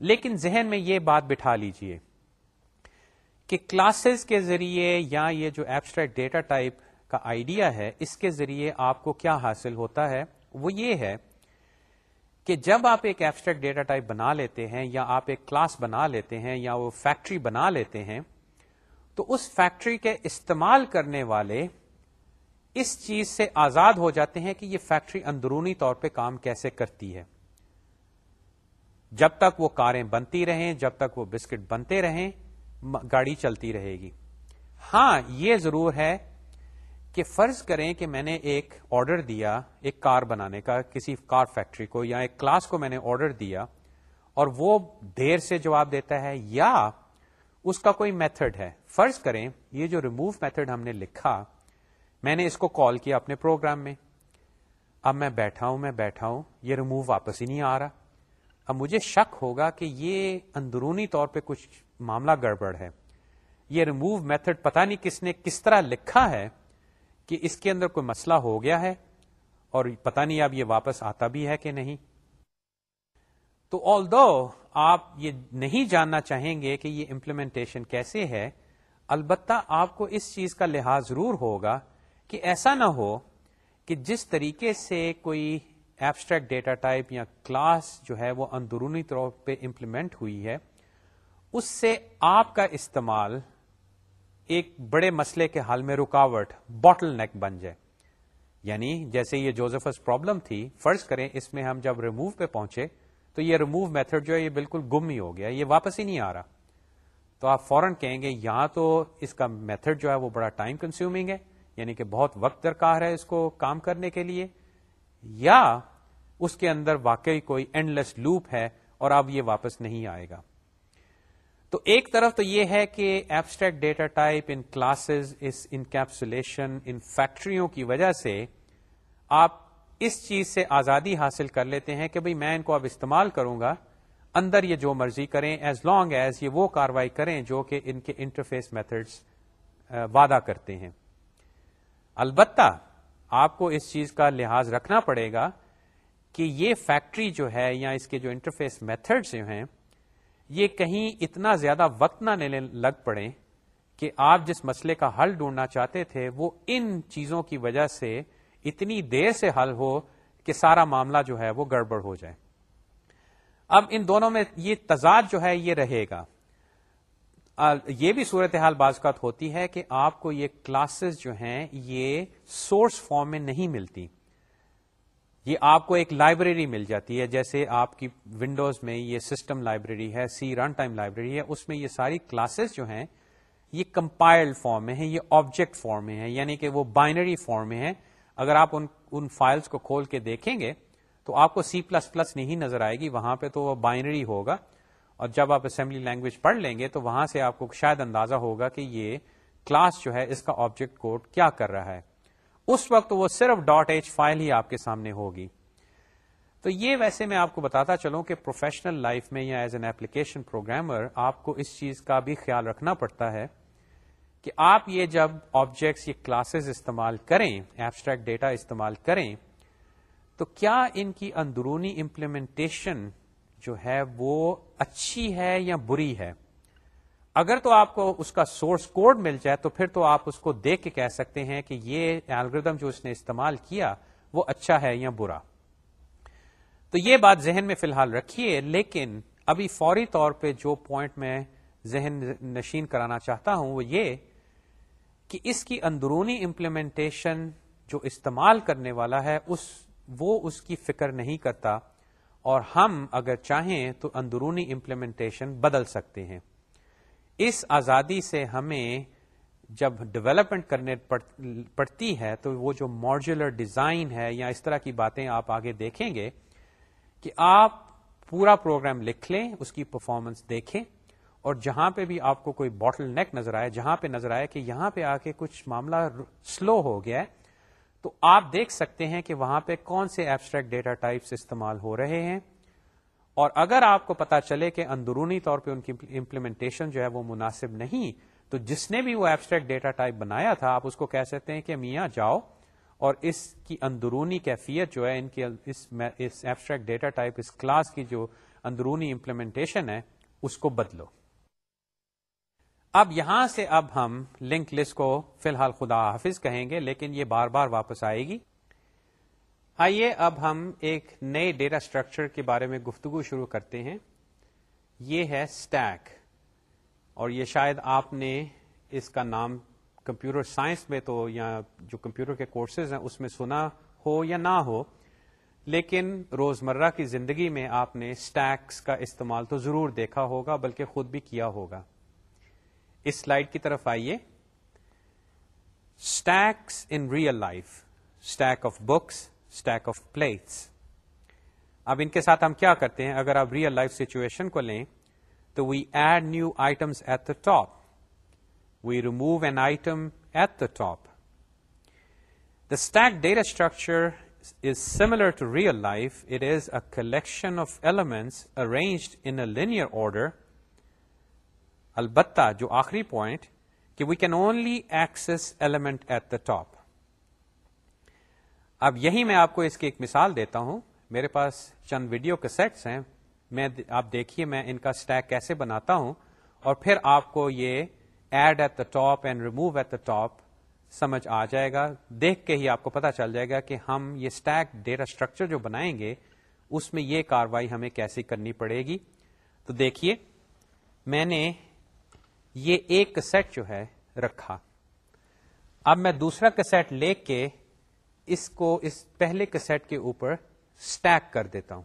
لیکن ذہن میں یہ بات بٹھا لیجیے کہ کلاسز کے ذریعے یا یہ جو ایبسٹریکٹ ڈیٹا ٹائپ کا آئیڈیا ہے، اس کے ذریعے آپ کو کیا حاصل ہوتا ہے؟ وہ یہ ہے کہ جب آپ ایک ایبسٹریکٹ ڈیٹا ٹائپ بنا لیتے ہیں یا آپ ایک کلاس بنا لیتے ہیں یا وہ فیکٹری بنا لیتے ہیں، تو اس فیکٹری کے استعمال کرنے والے اس چیز سے آزاد ہو جاتے ہیں کہ یہ فیکٹری اندرونی طور پہ کام کیسے کرتی ہے۔ جب تک وہ کاریں بنتی رہیں، جب تک وہ بسکٹ بنتے رہیں گاڑی چلتی رہے گی۔ ہاں یہ ضرور ہے کہ فرض کریں کہ میں نے ایک آرڈر دیا، ایک کار بنانے کا، کسی کار فیکٹری کو یا ایک کلاس کو میں نے آرڈر دیا اور وہ دیر سے جواب دیتا ہے، یا اس کا کوئی میتھڈ ہے۔ فرض کریں، یہ جو ریموو میتھڈ ہم نے لکھا میں نے اس کو کال کیا اپنے پروگرام میں۔ اب میں بیٹھا ہوں، میں بیٹھا ہوں، یہ ریموو واپس ہی نہیں آ رہا۔ اب مجھے شک ہوگا کہ یہ اندرونی طور پہ کچھ معاملہ گڑبڑ ہے۔ یہ ریموو میتھڈ پتا نہیں کس نے کس طرح لکھا ہے کہ اس کے اندر کوئی مسئلہ ہو گیا ہے اور پتا نہیں اب یہ واپس آتا بھی ہے کہ نہیں۔ تو آل دو آپ یہ نہیں جاننا چاہیں گے کہ یہ امپلیمنٹیشن کیسے ہے، البتہ آپ کو اس چیز کا لحاظ ضرور ہوگا کہ ایسا نہ ہو کہ جس طریقے سے کوئی ایبسٹریکٹ ڈیٹا ٹائپ یا کلاس جو ہے وہ اندرونی طور پہ امپلیمنٹ ہوئی ہے، اس سے آپ کا استعمال ایک بڑے مسئلے کے حل میں رکاوٹ باٹل نیک بن جائے۔ یعنی جیسے یہ جوزفس پرابلم تھی، فرض کریں اس میں ہم جب ریموو پہ پہنچے تو یہ ریموو میتھڈ جو ہے یہ بالکل گم ہی ہو گیا، یہ واپس ہی نہیں آ رہا۔ تو آپ فوراً کہیں گے، یہاں تو اس کا میتھڈ جو ہے وہ بڑا ٹائم کنزیومنگ ہے۔ یعنی کہ بہت وقت درکار ہے اس کو کام کرنے کے لیے، یا اس کے اندر واقعی کوئی اینڈ لیس لوپ ہے اور اب یہ واپس نہیں آئے گا۔ تو ایک طرف تو یہ ہے کہ ایبسٹریکٹ ڈیٹا ٹائپ ان کلاسز اس انکیپسولیشن ان فیکٹریوں کی وجہ سے آپ اس چیز سے آزادی حاصل کر لیتے ہیں کہ بھئی میں ان کو اب استعمال کروں گا، اندر یہ جو مرضی کریں ایز لانگ ایز یہ وہ کاروائی کریں جو کہ ان کے انٹرفیس میتھڈس وعدہ کرتے ہیں۔ البتہ آپ کو اس چیز کا لحاظ رکھنا پڑے گا کہ یہ فیکٹری جو ہے یا اس کے جو انٹرفیس میتھڈس جو ہیں، یہ کہیں اتنا زیادہ وقت نہ لینے لگ پڑے کہ آپ جس مسئلے کا حل ڈھونڈنا چاہتے تھے، وہ ان چیزوں کی وجہ سے اتنی دیر سے حل ہو کہ سارا معاملہ جو ہے وہ گڑبڑ ہو جائے۔ اب ان دونوں میں یہ تضاد جو ہے، یہ رہے گا۔ یہ بھی صورتحال بعض کا ہوتی ہے کہ آپ کو یہ کلاسز جو ہیں، یہ سورس فارم میں نہیں ملتی۔ یہ آپ کو ایک لائبریری مل جاتی ہے، جیسے آپ کی ونڈوز میں یہ سسٹم لائبریری ہے سی رن ٹائم لائبریری ہے، اس میں یہ ساری کلاسز جو ہیں، یہ کمپائلڈ فارم میں ہیں، یہ آبجیکٹ فارم میں ہیں یعنی کہ وہ بائنری فارم میں ہیں۔ اگر آپ ان ان فائلس کو کھول کے دیکھیں گے تو آپ کو سی پلس پلس نہیں نظر آئے گی، وہاں پہ تو وہ بائنری ہوگا۔ اور جب آپ اسمبلی لینگویج پڑھ لیں گے تو وہاں سے آپ کو شاید اندازہ ہوگا کہ یہ کلاس جو ہے اس کا آبجیکٹ کوڈ کیا کر رہا ہے۔ اس وقت وہ صرف ڈاٹ ایچ فائل ہی آپ کے سامنے ہوگی۔ تو یہ ویسے میں آپ کو بتاتا چلوں کہ پروفیشنل لائف میں یا ایز این ایپلیکیشن پروگرامر آپ کو اس چیز کا بھی خیال رکھنا پڑتا ہے کہ آپ یہ جب آبجیکٹس یہ کلاسز استعمال کریں ایبسٹریکٹ ڈیٹا استعمال کریں، تو کیا ان کی اندرونی امپلیمنٹیشن جو ہے وہ اچھی ہے یا بری ہے؟ اگر تو آپ کو اس کا سورس کوڈ مل جائے تو پھر تو آپ اس کو دیکھ کے کہہ سکتے ہیں کہ یہ الگریدم جو اس نے استعمال کیا وہ اچھا ہے یا برا۔ تو یہ بات ذہن میں فی الحال رکھیے، لیکن ابھی فوری طور پہ جو پوائنٹ میں ذہن نشین کرانا چاہتا ہوں وہ یہ کہ اس کی اندرونی امپلیمنٹیشن جو استعمال کرنے والا ہے اس وہ اس کی فکر نہیں کرتا اور ہم اگر چاہیں تو اندرونی امپلیمنٹیشن بدل سکتے ہیں۔ اس آزادی سے ہمیں جب ڈیولپمنٹ کرنے پڑتی ہے تو وہ جو ماڈولر ڈیزائن ہے یا اس طرح کی باتیں آپ آگے دیکھیں گے کہ آپ پورا پروگرام لکھ لیں، اس کی پرفارمنس دیکھیں اور جہاں پہ بھی آپ کو کوئی باٹل نیک نظر آئے، جہاں پہ نظر آئے کہ یہاں پہ آ کے کچھ معاملہ سلو ہو گیا ہے تو آپ دیکھ سکتے ہیں کہ وہاں پہ کون سے ایبسٹریکٹ ڈیٹا ٹائپس استعمال ہو رہے ہیں۔ اور اگر آپ کو پتا چلے کہ اندرونی طور پہ ان کی امپلیمنٹیشن جو ہے وہ مناسب نہیں، تو جس نے بھی وہ ایبسٹریکٹ ڈیٹا ٹائپ بنایا تھا، آپ اس کو کہہ سکتے ہیں کہ میاں جاؤ اور اس کی اندرونی کیفیت جو ہے، ان کی اس ایبسٹریکٹ ڈیٹا ٹائپ اس کلاس کی جو اندرونی امپلیمنٹیشن ہے، اس کو بدلو۔ اب یہاں سے اب ہم لنک لسٹ کو فی الحال خدا حافظ کہیں گے، لیکن یہ بار بار واپس آئے گی۔ آئیے اب ہم ایک نئے ڈیٹا اسٹرکچر کے بارے میں گفتگو شروع کرتے ہیں۔ یہ ہے اسٹیک اور یہ شاید آپ نے اس کا نام کمپیوٹر سائنس میں تو یا جو کمپیوٹر کے کورسز ہیں اس میں سنا ہو یا نہ ہو، لیکن روزمرہ کی زندگی میں آپ نے اسٹیکس کا استعمال تو ضرور دیکھا ہوگا، بلکہ خود بھی کیا ہوگا۔ اس سلائڈ کی طرف آئیے۔ Stacks in real life stack of books stack of plates اب ان کے ساتھ ہم کیا کرتے ہیں؟ اگر آپ ریئل لائف سچویشن کو لیں تو we add new items at the top we remove an item at the top the stack data structure is similar to real life it is a collection of elements arranged in linear order البتہ جو آخری پوائنٹ کہ we can only access element at the top اب یہی میں آپ کو اس کی ایک مثال دیتا ہوں۔ میرے پاس چند ویڈیو کے سیٹس ہیں۔ میں آپ دیکھیے میں ان کا اسٹیک کیسے بناتا ہوں اور پھر آپ کو یہ add at the top and remove at the top سمجھ آ جائے گا۔ دیکھ کے ہی آپ کو پتا چل جائے گا کہ ہم یہ اسٹیک ڈیٹا اسٹرکچر جو بنائیں گے، اس میں یہ کاروائی ہمیں کیسی کرنی پڑے گی۔ تو دیکھیے، میں نے یہ ایک کسیٹ جو ہے رکھا۔ اب میں دوسرا کسیٹ لے کے اس کو اس پہلے کسیٹ کے اوپر اسٹیک کر دیتا ہوں۔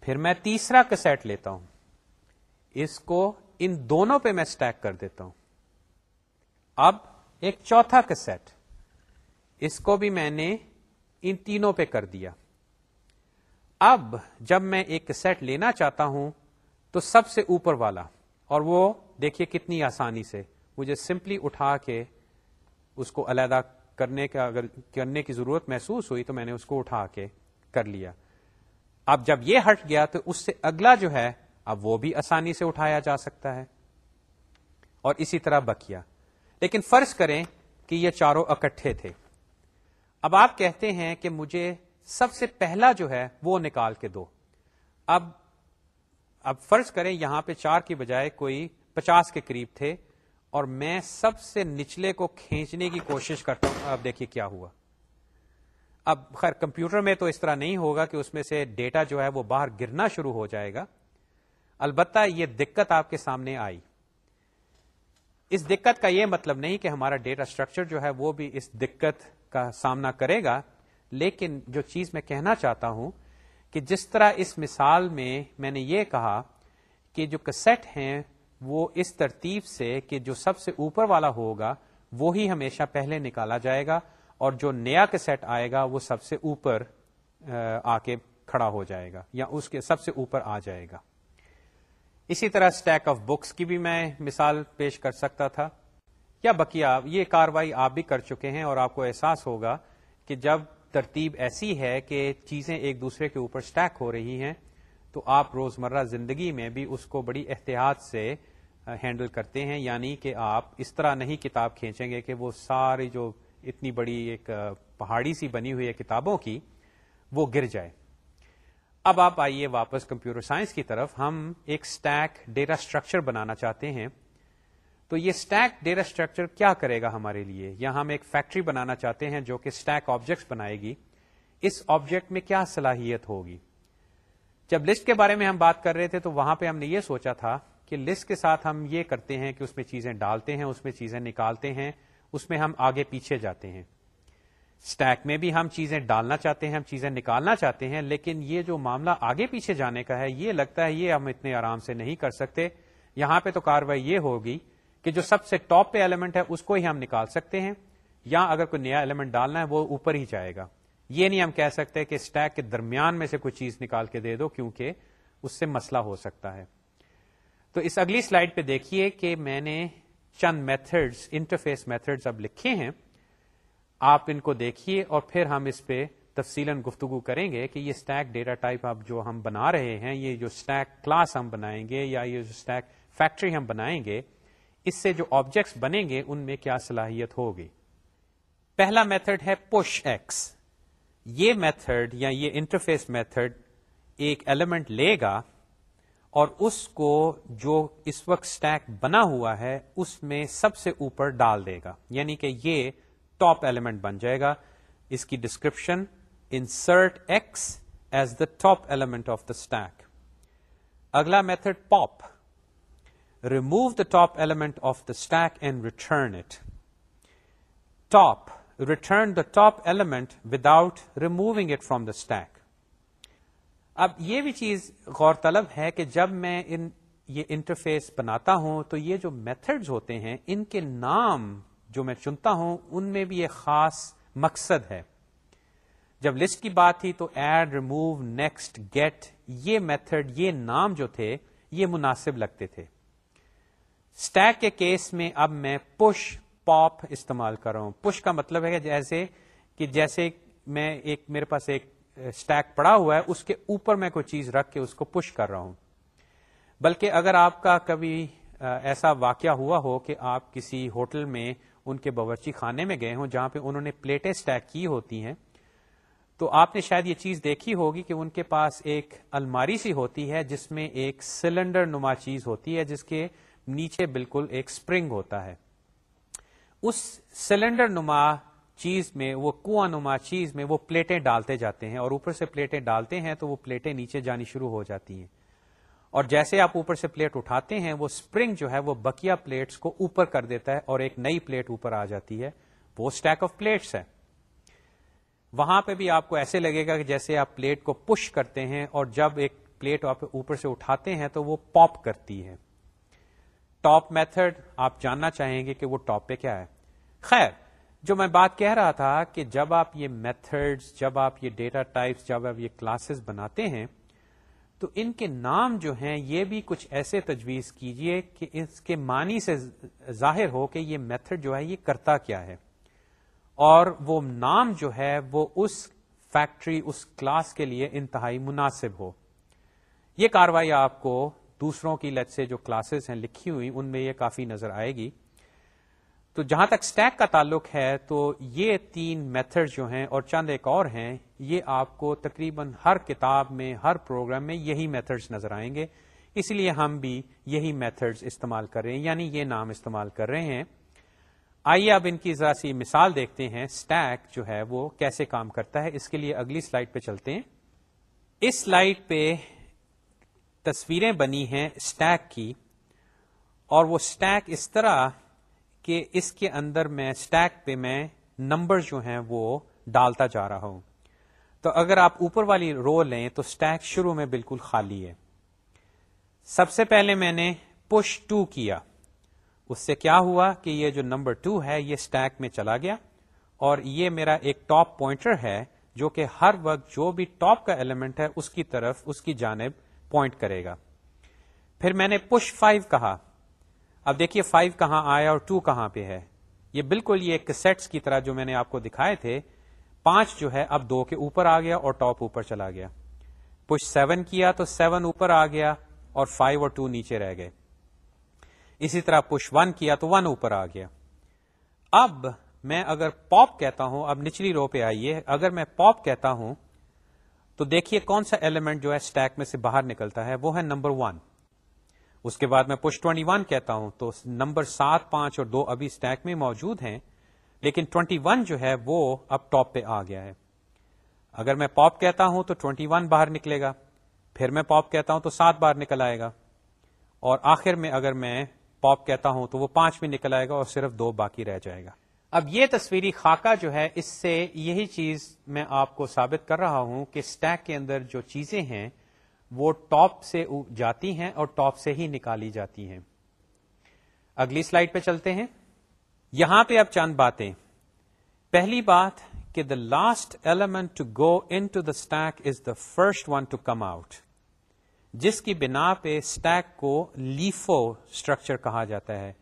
پھر میں تیسرا کسیٹ لیتا ہوں۔ اس کو ان دونوں پہ میں اسٹیک کر دیتا ہوں۔ اب ایک چوتھا کسیٹ اس کو بھی میں نے ان تینوں پہ کر دیا۔ اب جب میں ایک کسیٹ لینا چاہتا ہوں تو سب سے اوپر والا اور وہ دیکھیے کتنی آسانی سے۔ مجھے سمپلی اٹھا کے اس کو علیحدہ کرنے کا، اگر کرنے کی ضرورت محسوس ہوئی تو میں نے اس کو اٹھا کے کر لیا۔ اب جب یہ ہٹ گیا تو اس سے اگلا جو ہے، اب وہ بھی آسانی سے اٹھایا جا سکتا ہے۔ اور اسی طرح بکیا لیکن فرض کریں کہ یہ چاروں اکٹھے تھے۔ اب آپ کہتے ہیں کہ مجھے سب سے پہلا جو ہے وہ نکال کے دو۔ اب اب فرض کریں یہاں پہ چار کی بجائے کوئی پچاس کے قریب تھے اور میں سب سے نچلے کو کھینچنے کی کوشش کرتا ہوں۔ اب دیکھیے کیا ہوا۔ اب خیر، کمپیوٹر میں تو اس طرح نہیں ہوگا کہ اس میں سے ڈیٹا جو ہے وہ باہر گرنا شروع ہو جائے گا۔ البتہ یہ دقت آپ کے سامنے آئی۔ اس دقت کا یہ مطلب نہیں کہ ہمارا ڈیٹا اسٹرکچر جو ہے وہ بھی اس دقت کا سامنا کرے گا، لیکن جو چیز میں کہنا چاہتا ہوں کہ جس طرح اس مثال میں میں نے یہ کہا کہ جو کسٹ ہیں وہ اس ترتیب سے کہ جو سب سے اوپر والا ہوگا، وہی ہمیشہ پہلے نکالا جائے گا اور جو نیا کسٹ آئے گا، وہ سب سے اوپر، آ کے کھڑا ہو جائے گا یا اس کے سب سے اوپر آ جائے گا۔ اسی طرح اسٹیک آف بکس کی بھی میں مثال پیش کر سکتا تھا۔ یا بکیا یہ کاروائی آپ بھی کر چکے ہیں اور آپ کو احساس ہوگا کہ جب ترتیب ایسی ہے کہ چیزیں ایک دوسرے کے اوپر اسٹیک ہو رہی ہیں، تو آپ روزمرہ زندگی میں بھی اس کو بڑی احتیاط سے ہینڈل کرتے ہیں یعنی کہ آپ اس طرح نہیں کتاب کھینچیں گے کہ وہ ساری جو اتنی بڑی ایک پہاڑی سی بنی ہوئی ہے کتابوں کی، وہ گر جائے۔ اب آپ آئیے واپس کمپیوٹر سائنس کی طرف۔ ہم ایک اسٹیک ڈیٹا اسٹرکچر بنانا چاہتے ہیں۔ تو یہ اسٹیک ڈیٹا اسٹرکچر کیا کرے گا ہمارے لیے؟ یا ہم ایک فیکٹری بنانا چاہتے ہیں جو کہ اسٹیک آبجیکٹس بنائے گی۔ اس آبجیکٹ میں کیا صلاحیت ہوگی؟ جب لسٹ کے بارے میں ہم بات کر رہے تھے تو وہاں پہ ہم نے یہ سوچا تھا کہ لسٹ کے ساتھ ہم یہ کرتے ہیں کہ اس میں چیزیں ڈالتے ہیں، اس میں چیزیں نکالتے ہیں، اس میں ہم آگے پیچھے جاتے ہیں۔ اسٹیک میں بھی ہم چیزیں ڈالنا چاہتے ہیں، ہم چیزیں نکالنا چاہتے ہیں، لیکن یہ جو معاملہ آگے پیچھے جانے کا ہے، یہ لگتا ہے یہ ہم اتنے آرام سے نہیں کر سکتے۔ یہاں پہ تو کاروائی یہ ہوگی کہ جو سب سے ٹاپ پہ ایلیمنٹ ہے، اس کو ہی ہم نکال سکتے ہیں، یا اگر کوئی نیا ایلیمنٹ ڈالنا ہے، وہ اوپر ہی جائے گا۔ یہ نہیں ہم کہہ سکتے کہ اسٹیک کے درمیان میں سے کوئی چیز نکال کے دے دو، کیونکہ اس سے مسئلہ ہو سکتا ہے۔ تو اس اگلی سلائڈ پہ دیکھیے کہ میں نے چند میتھڈز انٹرفیس میتھڈز اب لکھے ہیں۔ آپ ان کو دیکھیے اور پھر ہم اس پہ تفصیل گفتگو کریں گے کہ یہ اسٹیک ڈیٹا ٹائپ اب جو ہم بنا رہے ہیں، یہ جو اسٹیک کلاس ہم بنائیں گے یا یہ جو اسٹیک فیکٹری ہم بنائیں گے، اس سے جو آبجیکٹس بنیں گے، ان میں کیا صلاحیت ہوگی۔ پہلا میتھڈ ہے پش ایکس یہ میتھڈ یا یہ انٹرفیس میتھڈ ایک ایلیمنٹ لے گا اور اس کو جو اس وقت اسٹیک بنا ہوا ہے، اس میں سب سے اوپر ڈال دے گا۔ یعنی کہ یہ ٹاپ ایلیمنٹ بن جائے گا۔ اس کی description insert X as the top element of the stack اگلا method pop remove the top element of the stack and return it top return the top element without removing it from the stack اب یہ بھی چیز غور طلب ہے کہ جب میں ان یہ انٹرفیس بناتا ہوں تو یہ جو میتھڈز ہوتے ہیں، ان کے نام جو میں چنتا ہوں، ان میں بھی ایک خاص مقصد ہے۔ جب لسٹ کی بات تھی تو ایڈ ریموو نیکسٹ گیٹ یہ میتھڈ یہ نام جو تھے، یہ مناسب لگتے تھے۔ اسٹیک کے کیس میں اب میں پش پاپ استعمال کر رہا ہوں۔ پش کا مطلب ہے جیسے، کہ جیسے میں ایک، میرے پاس ایک اسٹیک پڑا ہوا ہے، اس کے اوپر میں کوئی چیز رکھ کے اس کو پش کر رہا ہوں۔ بلکہ اگر آپ کا کبھی ایسا واقعہ ہوا ہو کہ آپ کسی ہوٹل میں ان کے باورچی خانے میں گئے ہوں جہاں پہ انہوں نے پلیٹیں اسٹیک کی ہوتی ہیں، تو آپ نے شاید یہ چیز دیکھی ہوگی کہ ان کے پاس ایک الماری سی ہوتی ہے، جس میں ایک سلنڈر نما چیز ہوتی ہے، جس کے نیچے بالکل ایک اسپرنگ ہوتا ہے۔ اس سلنڈر نما چیز میں، وہ کنواں نما چیز میں وہ پلیٹیں ڈالتے جاتے ہیں اور اوپر سے پلیٹیں ڈالتے ہیں تو وہ پلیٹیں نیچے جانی شروع ہو جاتی ہیں۔ اور جیسے آپ اوپر سے پلیٹ اٹھاتے ہیں، وہ اسپرنگ جو ہے وہ بکیا پلیٹس کو اوپر کر دیتا ہے اور ایک نئی پلیٹ اوپر آ جاتی ہے۔ وہ اسٹیک آف پلیٹس ہے۔ وہاں پہ بھی آپ کو ایسے لگے گا کہ جیسے آپ پلیٹ کو پش کرتے ہیں اور جب ایک پلیٹ آپ اوپر سے اٹھاتے ہیں تو وہ پاپ کرتی ہے۔ ٹاپ میتھڈ آپ جاننا چاہیں گے کہ وہ ٹاپ پہ کیا ہے۔ خیر جو میں بات کہہ رہا تھا کہ جب آپ یہ میتھڈز جب آپ یہ ڈیٹا ٹائپس جب آپ یہ کلاسز بناتے ہیں، تو ان کے نام جو ہیں یہ بھی کچھ ایسے تجویز کیجیے کہ اس کے معنی سے ظاہر ہو کہ یہ میتھڈ جو ہے یہ کرتا کیا ہے۔ اور وہ نام جو ہے وہ اس فیکٹری اس کلاس کے لیے انتہائی مناسب ہو۔ یہ کاروائی آپ کو دوسروں کی لت سے جو کلاسز ہیں لکھی ہوئی، ان میں یہ کافی نظر آئے گی۔ تو جہاں تک اسٹیک کا تعلق ہے، تو یہ تین میتھڈ جو ہیں اور چند ایک اور ہیں، یہ آپ کو تقریباً ہر کتاب میں، ہر پروگرام میں یہی میتھڈز نظر آئیں گے۔ اس لیے ہم بھی یہی میتھڈز استعمال کر رہے ہیں یعنی یہ نام استعمال کر رہے ہیں۔ آئیے اب ان کی ذرا سی مثال دیکھتے ہیں۔ اسٹیک جو ہے وہ کیسے کام کرتا ہے۔ اس کے لیے اگلی سلائڈ پہ چلتے ہیں۔ اس سلائڈ پہ تصویریں بنی ہیں اسٹیک کی اور وہ اسٹیک اس طرح کہ اس کے اندر میں اسٹیک پہ میں نمبر جو ہیں وہ ڈالتا جا رہا ہوں۔ تو اگر آپ اوپر والی رو لیں تو اسٹیک شروع میں بالکل خالی ہے۔ سب سے پہلے میں نے پش ٹو کیا۔ اس سے کیا ہوا کہ یہ جو نمبر ٹو ہے، یہ اسٹیک میں چلا گیا اور یہ میرا ایک ٹاپ پوائنٹر ہے جو کہ ہر وقت جو بھی ٹاپ کا ایلیمنٹ ہے، اس کی طرف، اس کی جانب پوائنٹ کرے گا۔ پھر میں نے پش فائیو کہا۔ اب دیکھیے فائیو کہاں آیا اور ٹو کہاں پہ ہے۔ یہ بالکل یہ ایک سیٹس کی طرح جو میں نے آپ کو دکھائے تھے۔ پانچ جو ہے اب دو کے اوپر آ گیا اور ٹاپ اوپر چلا گیا۔ پش سیون کیا تو سیون اوپر آ گیا اور فائیو اور ٹو نیچے رہ گئے۔ اسی طرح پش ون کیا تو ون اوپر آ گیا۔ اب میں اگر پاپ کہتا ہوں، اب نچلی رو پہ آئیے۔ اگر میں پاپ کہتا ہوں، تو دیکھیے کون سا ایلیمنٹ جو ہے اسٹیک میں سے باہر نکلتا ہے؟ وہ ہے نمبر ون اس کے بعد میں پش ٹوینٹی ون کہتا ہوں تو نمبر سات، پانچ اور دو ابھی اسٹیک میں موجود ہیں، لیکن ٹوینٹی ون جو ہے وہ اب ٹاپ پہ آ گیا ہے۔ اگر میں پاپ کہتا ہوں تو ٹوینٹی ون باہر نکلے گا، پھر میں پاپ کہتا ہوں تو سات باہر نکل آئے گا۔ اور آخر میں اگر میں پاپ کہتا ہوں تو وہ پانچ میں نکل آئے گا اور صرف دو باقی رہ جائے گا۔ اب یہ تصویری خاکہ جو ہے، اس سے یہی چیز میں آپ کو ثابت کر رہا ہوں کہ اسٹیک کے اندر جو چیزیں ہیں وہ ٹاپ سے جاتی ہیں اور ٹاپ سے ہی نکالی جاتی ہیں۔ اگلی سلائڈ پہ چلتے ہیں۔ یہاں پہ اب چند باتیں۔ پہلی بات کہ the last element to go into the stack is the first one to come out جس کی بنا پہ اسٹیک کو لیفو اسٹرکچر کہا جاتا ہے۔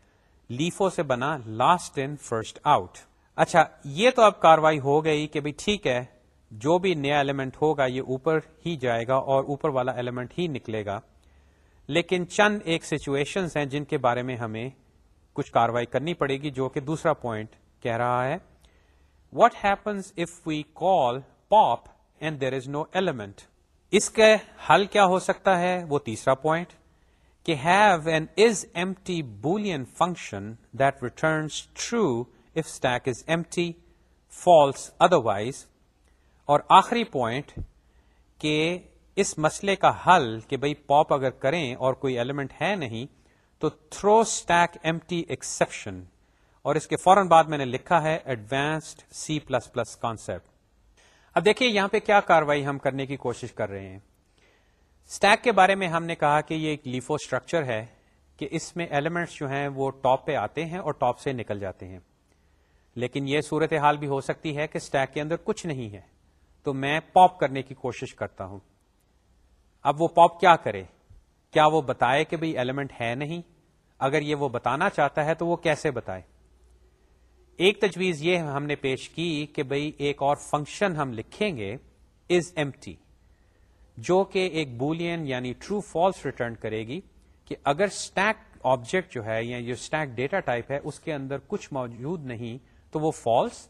لیفو سے بنا لاسٹ ان فرسٹ آؤٹ اچھا یہ تو اب کاروائی ہو گئی کہ بھائی ٹھیک ہے۔ جو بھی نیا ایلیمنٹ ہوگا، یہ اوپر ہی جائے گا اور اوپر والا ایلیمنٹ ہی نکلے گا۔ لیکن چند ایک سچویشنز ہیں جن کے بارے میں ہمیں کچھ کاروائی کرنی پڑے گی، جو کہ دوسرا پوائنٹ کہہ رہا ہے۔ What happens if we call pop and there is no element اس کا حل کیا ہو سکتا ہے؟ وہ تیسرا پوائنٹ کہ have an is empty Boolean function that returns true if stack is empty false otherwise اور آخری پوائنٹ کہ اس مسئلے کا حل کہ بھائی پاپ اگر کریں اور کوئی ایلیمنٹ ہے نہیں، تو throw stack empty exception اور اس کے فوراً بعد میں نے لکھا ہے advanced C plus plus concept اب دیکھیے یہاں پہ کیا کاروائی ہم کرنے کی کوشش کر رہے ہیں۔ اسٹیک کے بارے میں ہم نے کہا کہ یہ ایک لیفو اسٹرکچر ہے کہ اس میں ایلیمنٹس جو ہیں وہ ٹاپ پہ آتے ہیں اور ٹاپ سے نکل جاتے ہیں۔ لیکن یہ صورت حال بھی ہو سکتی ہے کہ اسٹیک کے اندر کچھ نہیں ہے۔ تو میں پاپ کرنے کی کوشش کرتا ہوں۔ اب وہ پاپ کیا کرے؟ کیا وہ بتائے کہ بھئی ایلیمنٹ ہے نہیں؟ اگر یہ وہ بتانا چاہتا ہے تو وہ کیسے بتائے؟ ایک تجویز یہ ہم نے پیش کی کہ بھئی ایک اور فنکشن ہم لکھیں گے از ایم ٹی جو کہ ایک بولین یعنی ٹرو فالس ریٹرن کرے گی کہ اگر اسٹیک آبجیکٹ جو ہے یا جو اسٹیک ڈیٹا ٹائپ ہے، اس کے اندر کچھ موجود نہیں تو وہ فالس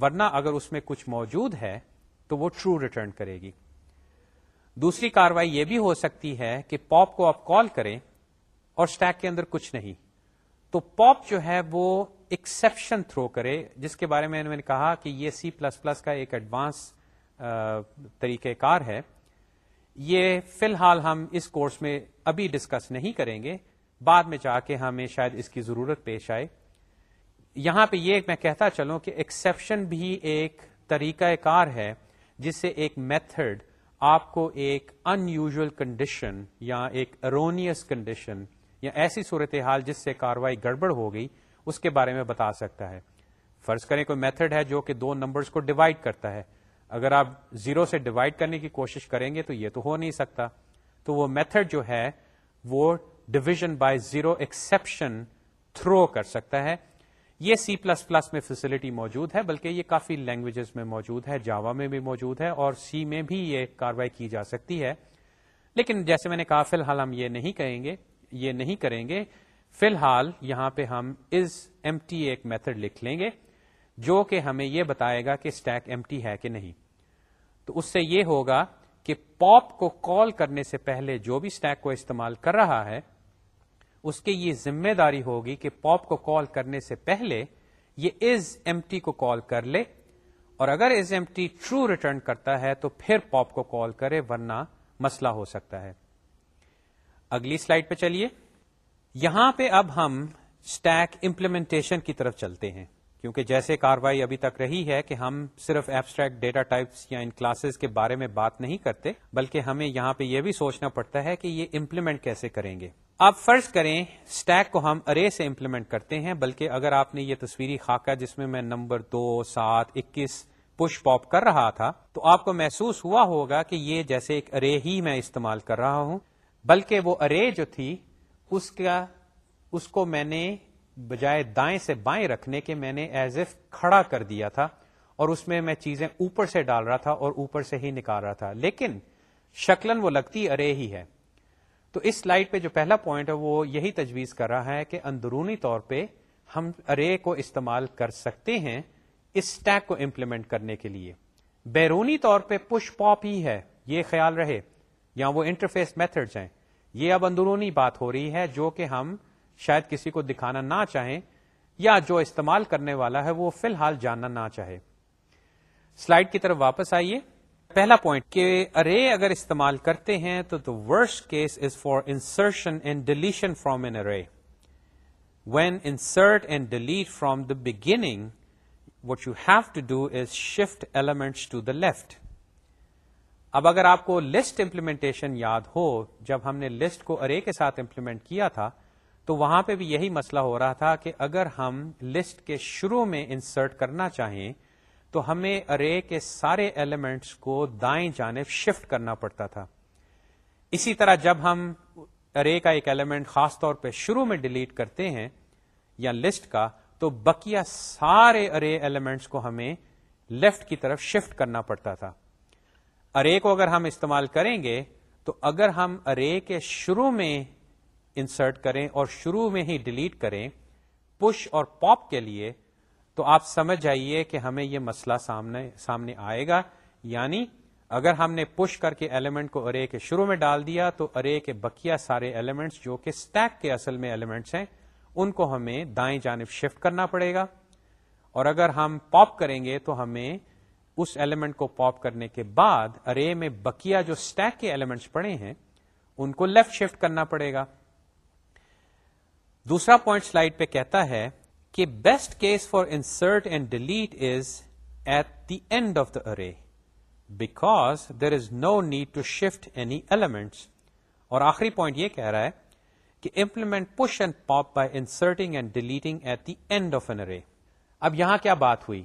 ورنہ اگر اس میں کچھ موجود ہے تو وہ ٹرو ریٹرن کرے گی۔ دوسری کاروائی یہ بھی ہو سکتی ہے کہ پاپ کو آپ کال کریں اور اسٹیک کے اندر کچھ نہیں۔ تو پاپ جو ہے وہ ایکسپشن تھرو کرے، جس کے بارے میں میں نے کہا کہ یہ سی پلس پلس کا ایک ایڈوانس طریقہ کار ہے۔ یہ فی الحال ہم اس کورس میں ابھی ڈسکس نہیں کریں گے۔ بعد میں جا کے ہمیں شاید اس کی ضرورت پیش آئے۔ یہاں پہ یہ میں کہتا چلوں کہ ایکسپشن بھی ایک طریقہ کار ہے۔ جس سے ایک میتھڈ آپ کو ایک ان یوژل کنڈیشن یا ایک ارونیس کنڈیشن یا ایسی صورت حال جس سے کاروائی گڑبڑ ہو گئی، اس کے بارے میں بتا سکتا ہے۔ فرض کریں کوئی میتھڈ ہے جو کہ دو نمبرز کو ڈیوائڈ کرتا ہے۔ اگر آپ زیرو سے ڈیوائڈ کرنے کی کوشش کریں گے تو یہ تو ہو نہیں سکتا۔ تو وہ میتھڈ جو ہے، وہ division by zero exception throw کر سکتا ہے۔ یہ سی پلس پلس میں فیسلٹی موجود ہے، بلکہ یہ کافی لینگویجز میں موجود ہے جاوا میں بھی موجود ہے اور سی میں بھی یہ کاروائی کی جا سکتی ہے۔ لیکن جیسے میں نے کہا، فی الحال ہم یہ نہیں کہیں گے، یہ نہیں کریں گے۔ فی الحال یہاں پہ ہم از ایم ٹی ایک میتھڈ لکھ لیں گے، جو کہ ہمیں یہ بتائے گا کہ اسٹیک ایم ٹی ہے کہ نہیں۔ تو اس سے یہ ہوگا کہ پاپ کو کال کرنے سے پہلے جو بھی اسٹیک کو استعمال کر رہا ہے اس کی یہ ذمہ داری ہوگی کہ پاپ کو کال کرنے سے پہلے یہ از ایم ٹی کو کال کر لے اور اگر is M T true return کرتا ہے تو پھر پاپ کو کال کرے ورنہ مسئلہ ہو سکتا ہے۔ اگلی سلائڈ پہ چلیے۔ یہاں پہ اب ہم اسٹیک امپلیمنٹیشن کی طرف چلتے ہیں۔ کیونکہ جیسے کاروائی ابھی تک رہی ہے کہ ہم صرف ایبسٹریکٹ ڈیٹا ٹائپس یا ان کلاسز کے بارے میں بات نہیں کرتے، بلکہ ہمیں یہاں پہ یہ بھی سوچنا پڑتا ہے کہ یہ امپلیمنٹ کیسے کریں گے۔ آپ فرض کریں اسٹیک کو ہم ارے سے امپلیمنٹ کرتے ہیں، بلکہ اگر آپ نے یہ تصویری خاکہ جس میں میں نمبر دو، سات، اکیس پش پاپ کر رہا تھا، تو آپ کو محسوس ہوا ہوگا کہ یہ جیسے ایک ارے ہی میں استعمال کر رہا ہوں، بلکہ وہ ارے جو تھی، اس کا، اس کو میں نے بجائے دائیں سے بائیں رکھنے کے میں نے ایز اف کھڑا کر دیا تھا اور اس میں میں چیزیں اوپر سے ڈال رہا تھا اور اوپر سے ہی نکال رہا تھا۔ لیکن شکلن وہ لگتی ارے ہی ہے۔ تو اس سلائڈ پہ جو پہلا پوائنٹ ہے وہ یہی تجویز کر رہا ہے کہ اندرونی طور پہ ہم ارے کو استعمال کر سکتے ہیں اس اسٹیک کو امپلیمنٹ کرنے کے لیے۔ بیرونی طور پہ پش پاپ ہی ہے، یہ خیال رہے۔ یا وہ انٹرفیس میتھڈز ہیں۔ یہ اب اندرونی بات ہو رہی ہے جو کہ ہم شاید کسی کو دکھانا نہ چاہیں یا جو استعمال کرنے والا ہے وہ فی الحال جاننا نہ چاہے۔ سلائڈ کی طرف واپس آئیے۔ پہلا پوائنٹ کہ ارے اگر استعمال کرتے ہیں تو the worst case is for insertion and deletion from an array when insert and delete from the beginning what you have to do is shift elements to the left اب اگر آپ کو لسٹ امپلیمنٹیشن یاد ہو، جب ہم نے لسٹ کو ارے کے ساتھ امپلیمنٹ کیا تھا تو وہاں پہ بھی یہی مسئلہ ہو رہا تھا کہ اگر ہم لسٹ کے شروع میں انسرٹ کرنا چاہیں، تو ہمیں ارے کے سارے ایلیمنٹس کو دائیں جانب شفٹ کرنا پڑتا تھا۔ اسی طرح جب ہم ارے کا ایک ایلیمنٹ خاص طور پہ شروع میں ڈیلیٹ کرتے ہیں یا لسٹ کا، تو بکیا سارے ارے ایلیمنٹس کو ہمیں لیفٹ کی طرف شفٹ کرنا پڑتا تھا۔ ارے کو اگر ہم استعمال کریں گے، تو اگر ہم ارے کے شروع میں انسرٹ کریں اور شروع میں ہی ڈیلیٹ کریں پش اور پاپ کے لیے، تو آپ سمجھ جائیے کہ ہمیں یہ مسئلہ سامنے سامنے آئے گا۔ یعنی اگر ہم نے پش کر کے ایلیمنٹ کو ارے کے شروع میں ڈال دیا، تو ارے کے بکیا سارے ایلیمنٹس جو کہ اسٹیک کے اصل میں ایلیمنٹس ہیں، ان کو ہمیں دائیں جانب شفٹ کرنا پڑے گا۔ اور اگر ہم پاپ کریں گے، تو ہمیں اس ایلیمنٹ کو پاپ کرنے کے بعد ارے میں بکیا جو اسٹیک کے ایلیمنٹس پڑے ہیں، ان کو لیفٹ شفٹ کرنا پڑے گا۔ دوسرا پوائنٹ سلائڈ پہ کہتا ہے کہ best case for insert and delete is at the end of the array because there is no need to shift any elements اور آخری پوائنٹ یہ کہہ رہا ہے کہ implement push and pop by inserting and deleting at the end of an array اب یہاں کیا بات ہوئی؟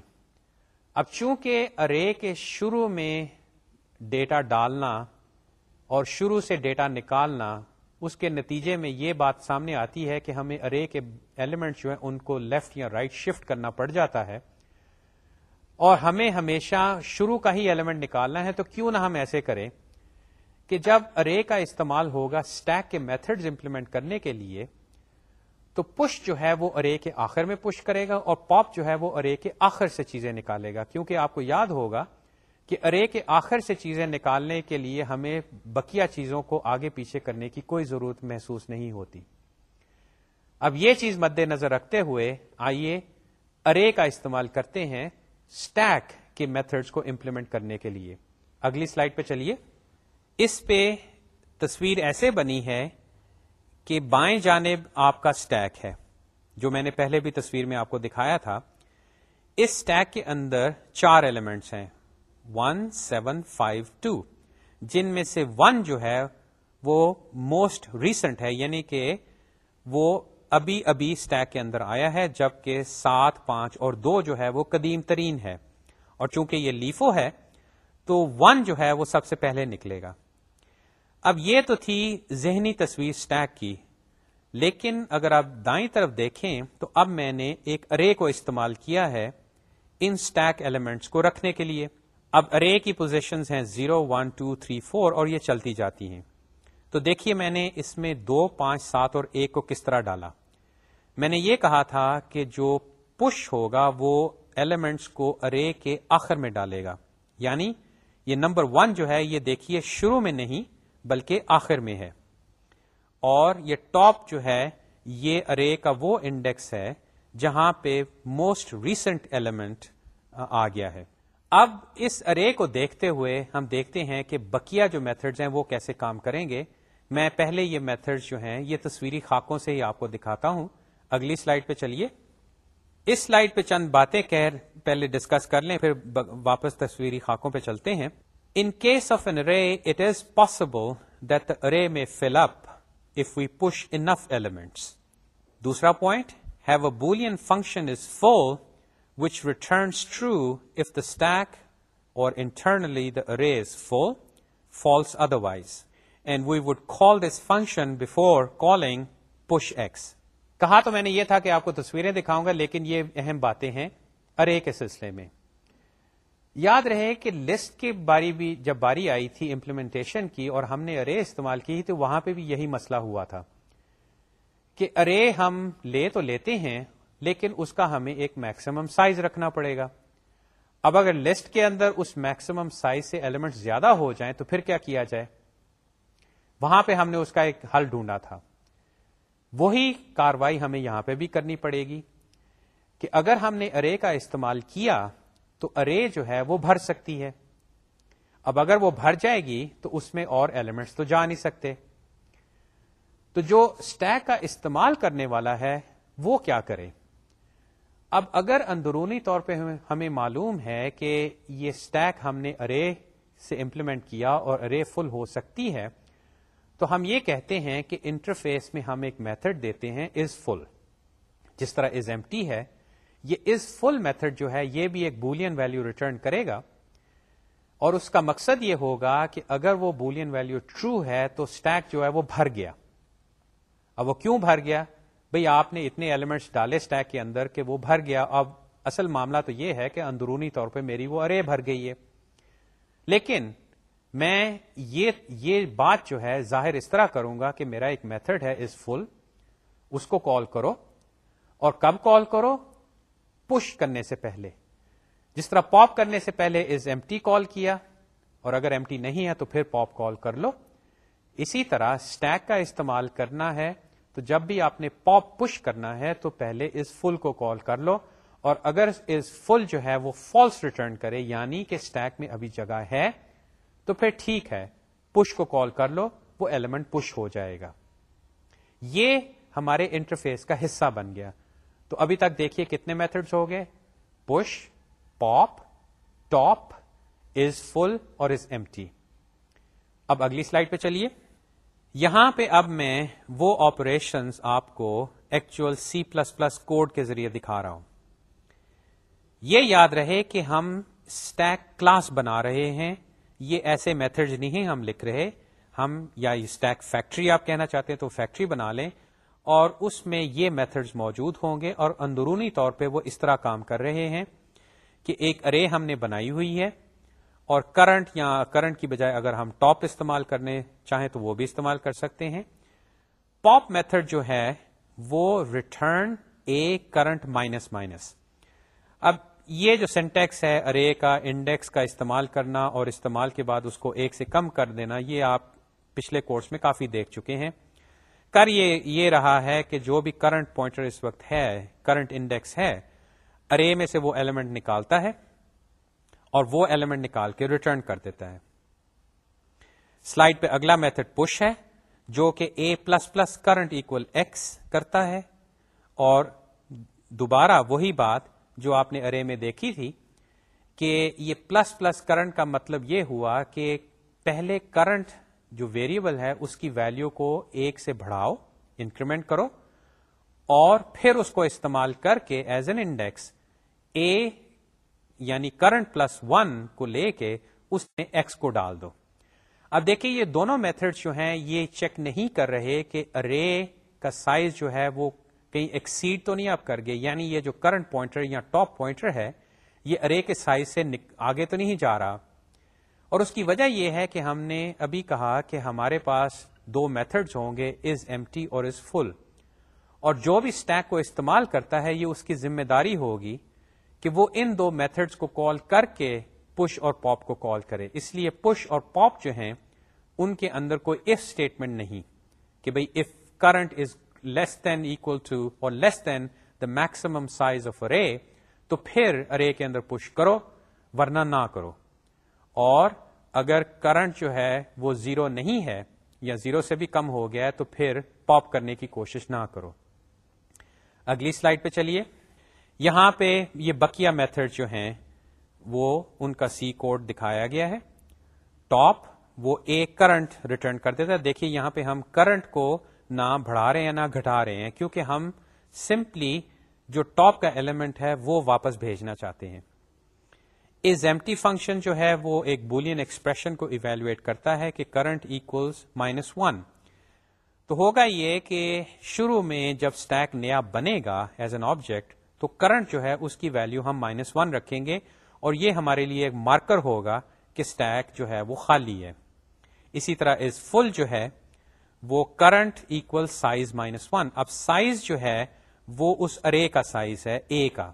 اب چونکہ ارے کے شروع میں ڈیٹا ڈالنا اور شروع سے ڈیٹا نکالنا اس کے نتیجے میں یہ بات سامنے آتی ہے کہ ہمیں ارے کے ایلیمنٹ جو ہیں ان کو لیفٹ یا رائٹ right شفٹ کرنا پڑ جاتا ہے اور ہمیں ہمیشہ شروع کا ہی ایلیمنٹ نکالنا ہے تو کیوں نہ ہم ایسے کریں کہ جب ارے کا استعمال ہوگا اسٹیک کے میتھڈز امپلیمنٹ کرنے کے لیے تو پش جو ہے وہ ارے کے آخر میں پش کرے گا اور پاپ جو ہے وہ ارے کے آخر سے چیزیں نکالے گا کیونکہ آپ کو یاد ہوگا کہ ارے کے آخر سے چیزیں نکالنے کے لیے ہمیں بکیا چیزوں کو آگے پیچھے کرنے کی کوئی ضرورت محسوس نہیں ہوتی۔ اب یہ چیز مد نظر رکھتے ہوئے آئیے ارے کا استعمال کرتے ہیں اسٹیک کے میتھڈز کو امپلیمنٹ کرنے کے لیے۔ اگلی سلائڈ پہ چلیے۔ اس پہ تصویر ایسے بنی ہے کہ بائیں جانب آپ کا اسٹیک ہے۔ جو میں نے پہلے بھی تصویر میں آپ کو دکھایا تھا۔ اس اسٹیک کے اندر چار ایلیمنٹس ہیں۔ ون سیون فائیو ٹو جن میں سے ون جو ہے وہ موسٹ ریسنٹ ہے یعنی کہ وہ ابھی ابھی اسٹیک کے اندر آیا ہے، جبکہ سات، پانچ اور دو جو ہے وہ قدیم ترین ہے۔ اور چونکہ یہ لیفو ہے، تو ون جو ہے وہ سب سے پہلے نکلے گا۔ اب یہ تو تھی ذہنی تصویر اسٹیک کی، لیکن اگر آپ دائیں طرف دیکھیں، تو اب میں نے ایک ارے کو استعمال کیا ہے ان اسٹیک ایلیمنٹس کو رکھنے کے لیے۔ اب ارے کی پوزیشن ہیں zero one two three four اور یہ چلتی جاتی ہیں۔ تو دیکھیے میں نے اس میں دو، پانچ، سات اور ایک کو کس طرح ڈالا۔ میں نے یہ کہا تھا کہ جو پش ہوگا وہ ایلیمنٹس کو ارے کے آخر میں ڈالے گا۔ یعنی یہ نمبر ون جو ہے یہ دیکھیے شروع میں نہیں بلکہ آخر میں ہے۔ اور یہ ٹاپ جو ہے یہ ارے کا وہ انڈیکس ہے جہاں پہ موسٹ ریسنٹ ایلیمنٹ آ گیا ہے۔ اب اس ارے کو دیکھتے ہوئے ہم دیکھتے ہیں کہ بکیا جو میتھڈز ہیں وہ کیسے کام کریں گے۔ میں پہلے یہ میتھڈز جو ہیں، یہ تصویری خاکوں سے ہی آپ کو دکھاتا ہوں۔ اگلی سلائڈ پہ چلیے۔ اس سلائڈ پہ چند باتیں کہہ پہلے ڈسکس کر لیں، پھر واپس تصویری خاکوں پہ چلتے ہیں۔ In case of an array it is possible that array میں full up if we push enough elements دوسرا point have a Boolean function is full which returns true if the stack اور internally the array is full false otherwise and we would call this function before calling push X کہا تو میں نے یہ تھا کہ آپ کو تصویریں دکھاؤں گا لیکن یہ اہم باتیں ہیں ارے کے سلسلے میں یاد رہے کہ لسٹ کی باری بھی جب باری آئی تھی امپلیمنٹیشن کی اور ہم نے ارے استعمال کی تو وہاں پہ بھی یہی مسئلہ ہوا تھا کہ ارے ہم لے تو لیتے ہیں لیکن اس کا ہمیں ایک میکسیمم سائز رکھنا پڑے گا۔ اب اگر لسٹ کے اندر اس میکسیمم سائز سے ایلیمنٹ زیادہ ہو جائیں تو پھر کیا کیا جائے؟ وہاں پہ ہم نے اس کا ایک حل ڈھونڈا تھا۔ وہی کاروائی ہمیں یہاں پہ بھی کرنی پڑے گی کہ اگر ہم نے ارے کا استعمال کیا تو ارے جو ہے وہ بھر سکتی ہے۔ اب اگر وہ بھر جائے گی تو اس میں اور ایلیمنٹس تو جا نہیں سکتے۔ تو جو اسٹیک کا استعمال کرنے والا ہے وہ کیا کرے؟ اب اگر اندرونی طور پہ ہمیں معلوم ہے کہ یہ اسٹیک ہم نے ارے سے امپلیمنٹ کیا اور ارے فل ہو سکتی ہے، تو ہم یہ کہتے ہیں کہ انٹرفیس میں ہم ایک میتھڈ دیتے ہیں از فل جس طرح از ایم ٹی ہے، یہ از فل میتھڈ جو ہے، یہ بھی ایک بولین ویلو ریٹرن کرے گا۔ اور اس کا مقصد یہ ہوگا کہ اگر وہ بولین ویلو ٹرو ہے، تو اسٹیک جو ہے وہ بھر گیا۔ اب وہ کیوں بھر گیا؟ بھئی آپ نے اتنے ایلیمنٹس ڈالے اسٹیک کے اندر کہ وہ بھر گیا۔ اب اصل معاملہ تو یہ ہے کہ اندرونی طور پہ میری وہ ارے بھر گئی ہے۔ لیکن میں یہ یہ بات جو ہے ظاہر اس طرح کروں گا کہ میرا ایک میتھڈ ہے از فل اس کو کال کرو اور کب کال کرو؟ پش کرنے سے پہلے۔ جس طرح پاپ کرنے سے پہلے از ایم ٹی کال کیا اور اگر ایم ٹی نہیں ہے تو پھر پاپ کال کر لو۔ اسی طرح اسٹیک کا استعمال کرنا ہے۔ تو جب بھی آپ نے پاپ پش کرنا ہے تو پہلے اس فل کو کال کر لو اور اگر اس فل جو ہے وہ فالس ریٹرن کرے یعنی کہ اسٹیک میں ابھی جگہ ہے، تو پھر ٹھیک ہے، پش کو کال کر لو، وہ ایلیمنٹ پش ہو جائے گا۔ یہ ہمارے انٹرفیس کا حصہ بن گیا۔ تو ابھی تک دیکھیے کتنے میتھڈس ہو گئے۔ Push, pop, top is full اور از ایم ٹی اب اگلی سلائڈ پہ چلیے۔ یہاں پہ اب میں وہ آپریشن آپ کو actual C plus plus code کے ذریعے دکھا رہا ہوں۔ یہ یاد رہے کہ ہم اسٹیک کلاس بنا رہے ہیں۔ یہ ایسے میتھڈ نہیں ہم لکھ رہے۔ ہم یا اسٹیک فیکٹری آپ کہنا چاہتے ہیں تو فیکٹری بنا لیں۔ اور اس میں یہ میتھڈز موجود ہوں گے اور اندرونی طور پہ وہ اس طرح کام کر رہے ہیں کہ ایک ارے ہم نے بنائی ہوئی ہے۔ اور کرنٹ یا کرنٹ کی بجائے اگر ہم ٹاپ استعمال کرنے چاہیں تو وہ بھی استعمال کر سکتے ہیں۔ پاپ میتھڈ جو ہے وہ return a current minus minus اب یہ جو سینٹیکس ہے ارے کا انڈیکس کا استعمال کرنا اور استعمال کے بعد اس کو ایک سے کم کر دینا، یہ آپ پچھلے کورس میں کافی دیکھ چکے ہیں۔ کر یہ یہ رہا ہے کہ جو بھی کرنٹ پوائنٹر اس وقت ہے کرنٹ انڈیکس ہے ارے میں سے وہ ایلیمنٹ نکالتا ہے۔ اور وہ ایلیمنٹ نکال کے ریٹرن کر دیتا ہے۔ سلائڈ پہ اگلا میتھڈ پش ہے، جو کہ A plus plus current equal X کرتا ہے۔ اور دوبارہ وہی بات جو آپ نے ارے میں دیکھی تھی کہ یہ پلس پلس کرنٹ کا مطلب یہ ہوا کہ پہلے کرنٹ جو ویریبل ہے، اس کی ویلو کو ایک سے بڑھاؤ انکریمنٹ کرو اور پھر اس کو استعمال کر کے ایز این انڈیکس اے یعنی کرنٹ پلس ون کو لے کے اس میں ایکس کو ڈال دو۔ اب دیکھیں یہ دونوں میتھڈ جو ہیں، یہ چیک نہیں کر رہے کہ ارے کا سائز جو ہے وہ کہیں ایکسیڈ تو نہیں آپ کر گئے یعنی یہ جو کرنٹ پوائنٹر یا ٹاپ پوائنٹر ہے، یہ ارے کے سائز سے آگے تو نہیں جا رہا۔ اور اس کی وجہ یہ ہے کہ ہم نے ابھی کہا کہ ہمارے پاس دو میتھڈز ہوں گے از ایم ٹی اور از فل اور جو بھی اسٹیک کو استعمال کرتا ہے، یہ اس کی ذمہ داری ہوگی کہ وہ ان دو میتھڈس کو کال کر کے پش اور پاپ کو کال کرے۔ اس لیے پش اور پاپ جو ہیں، ان کے اندر کوئی اف اسٹیٹمنٹ نہیں کہ بھائی if current is less than equal to اور less than the maximum size of array تو پھر ارے کے اندر پش کرو، ورنہ نہ کرو۔ اور اگر کرنٹ جو ہے وہ زیرو نہیں ہے یا زیرو سے بھی کم ہو گیا ہے، تو پھر پاپ کرنے کی کوشش نہ کرو۔ اگلی سلائڈ پہ چلیے۔ یہاں پہ یہ بکیا میتھڈ جو ہیں، وہ ان کا سی کوڈ دکھایا گیا ہے۔ ٹاپ، وہ ایک کرنٹ ریٹرن کر دیتا ہے۔ دیکھیے یہاں پہ ہم کرنٹ کو نہ بڑھا رہے ہیں، نہ گھٹا رہے ہیں، کیونکہ ہم سمپلی جو ٹاپ کا ایلیمنٹ ہے، وہ واپس بھیجنا چاہتے ہیں۔ از ایمٹی فنکشن جو ہے، وہ ایک بولین ایکسپریشن کو ایویلویٹ کرتا ہے کہ کرنٹ اکولس مائنس ون تو ہوگا یہ کہ شروع میں جب اسٹیک نیا بنے گا ایز این آبجیکٹ تو کرنٹ جو ہے اس کی ویلو ہم مائنس ون رکھیں گے اور یہ ہمارے لیے ایک مارکر ہوگا کہ اسٹیک جو ہے وہ خالی ہے۔ اسی طرح از فل جو ہے وہ current equal size minus one اب سائز جو ہے وہ اس ارے کا سائز ہے اے کا۔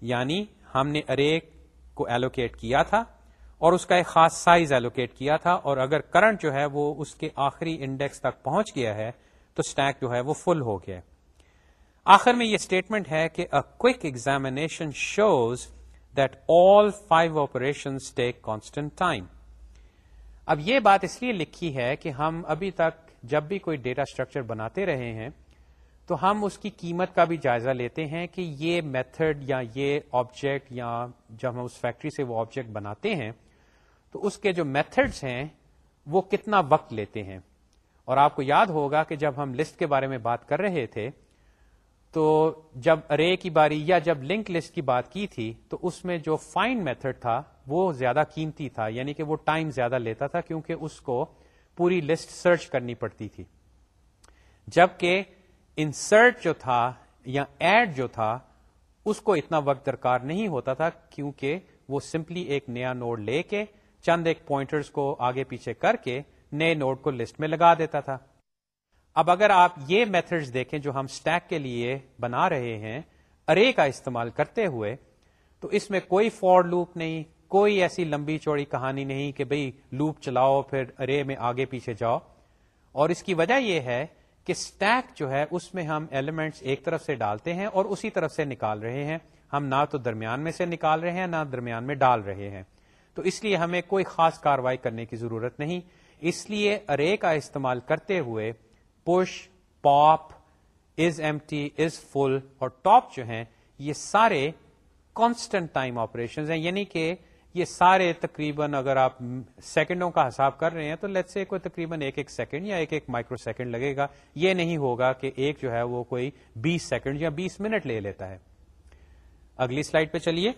یعنی ہم نے ارے کو ایلوکیٹ کیا تھا اور اس کا ایک خاص سائز ایلوکیٹ کیا تھا اور اگر کرنٹ جو ہے وہ اس کے آخری انڈیکس تک پہنچ گیا ہے تو اسٹیک جو ہے وہ فل ہو گیا۔ آخر میں یہ اسٹیٹمنٹ ہے کہ a quick examination shows that all five operation take constant time اب یہ بات اس لیے لکھی ہے کہ ہم ابھی تک جب بھی کوئی ڈیٹا اسٹرکچر بناتے رہے ہیں، تو ہم اس کی قیمت کا بھی جائزہ لیتے ہیں کہ یہ میتھڈ یا یہ آبجیکٹ یا جب ہم اس فیکٹری سے وہ آبجیکٹ بناتے ہیں، تو اس کے جو میتھڈس ہیں وہ کتنا وقت لیتے ہیں۔ اور آپ کو یاد ہوگا کہ جب ہم لسٹ کے بارے میں بات کر رہے تھے تو جب ارے کی باری یا جب لنک لسٹ کی بات کی تھی، تو اس میں جو فائنڈ میتھڈ تھا، وہ زیادہ قیمتی تھا یعنی کہ وہ ٹائم زیادہ لیتا تھا کیونکہ اس کو پوری لسٹ سرچ کرنی پڑتی تھی۔ جبکہ انسرٹ جو تھا یا ایڈ جو تھا، اس کو اتنا وقت درکار نہیں ہوتا تھا کیونکہ وہ سمپلی ایک نیا نوڈ لے کے چند ایک پوائنٹرز کو آگے پیچھے کر کے نئے نوڈ کو لسٹ میں لگا دیتا تھا۔ اب اگر آپ یہ میتھڈز دیکھیں جو ہم اسٹیک کے لیے بنا رہے ہیں ارے کا استعمال کرتے ہوئے، تو اس میں کوئی فور لوپ نہیں، کوئی ایسی لمبی چوڑی کہانی نہیں کہ بھئی لوپ چلاؤ پھر ارے میں آگے پیچھے جاؤ۔ اور اس کی وجہ یہ ہے کہ اسٹیک جو ہے، اس میں ہم ایلیمنٹس ایک طرف سے ڈالتے ہیں اور اسی طرف سے نکال رہے ہیں۔ ہم نہ تو درمیان میں سے نکال رہے ہیں، نہ درمیان میں ڈال رہے ہیں۔ تو اس لیے ہمیں کوئی خاص کاروائی کرنے کی ضرورت نہیں۔ اس لیے ارے کا استعمال کرتے ہوئے push, pop, is empty is full اور ٹاپ جو ہیں، یہ سارے کانسٹنٹ ٹائم آپریشن ہیں۔ یعنی کہ یہ سارے تقریباً اگر آپ سیکنڈوں کا حساب کر رہے ہیں تو لیٹ سے کوئی تقریباً ایک ایک سیکنڈ یا ایک ایک مائکرو سیکنڈ لگے گا۔ یہ نہیں ہوگا کہ ایک جو ہے وہ کوئی بیس سیکنڈ یا بیس منٹ لے لیتا ہے۔ اگلی سلائڈ پہ چلیے۔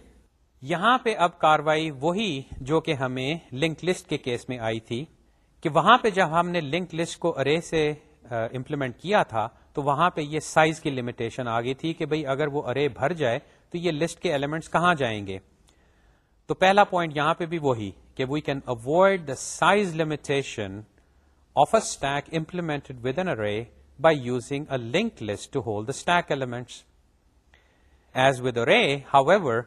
یہاں پہ اب کاروائی وہی جو کہ ہمیں لنک لسٹ کے کیس میں آئی تھی کہ وہاں پہ جب ہم نے لنک لسٹ کو ارے سے امپلیمنٹ کیا تھا، تو وہاں پہ یہ سائز کی لمیٹیشن آ گئی تھی کہ بھئی اگر وہ ارے بھر جائے تو یہ لسٹ کے ایلیمنٹس کہاں جائیں گے۔ تو پہلا پوائنٹ یہاں پہ بھی وہی کہ we can avoid the size limitation of a stack implemented with an array by using a link list to hold the stack elements as with array however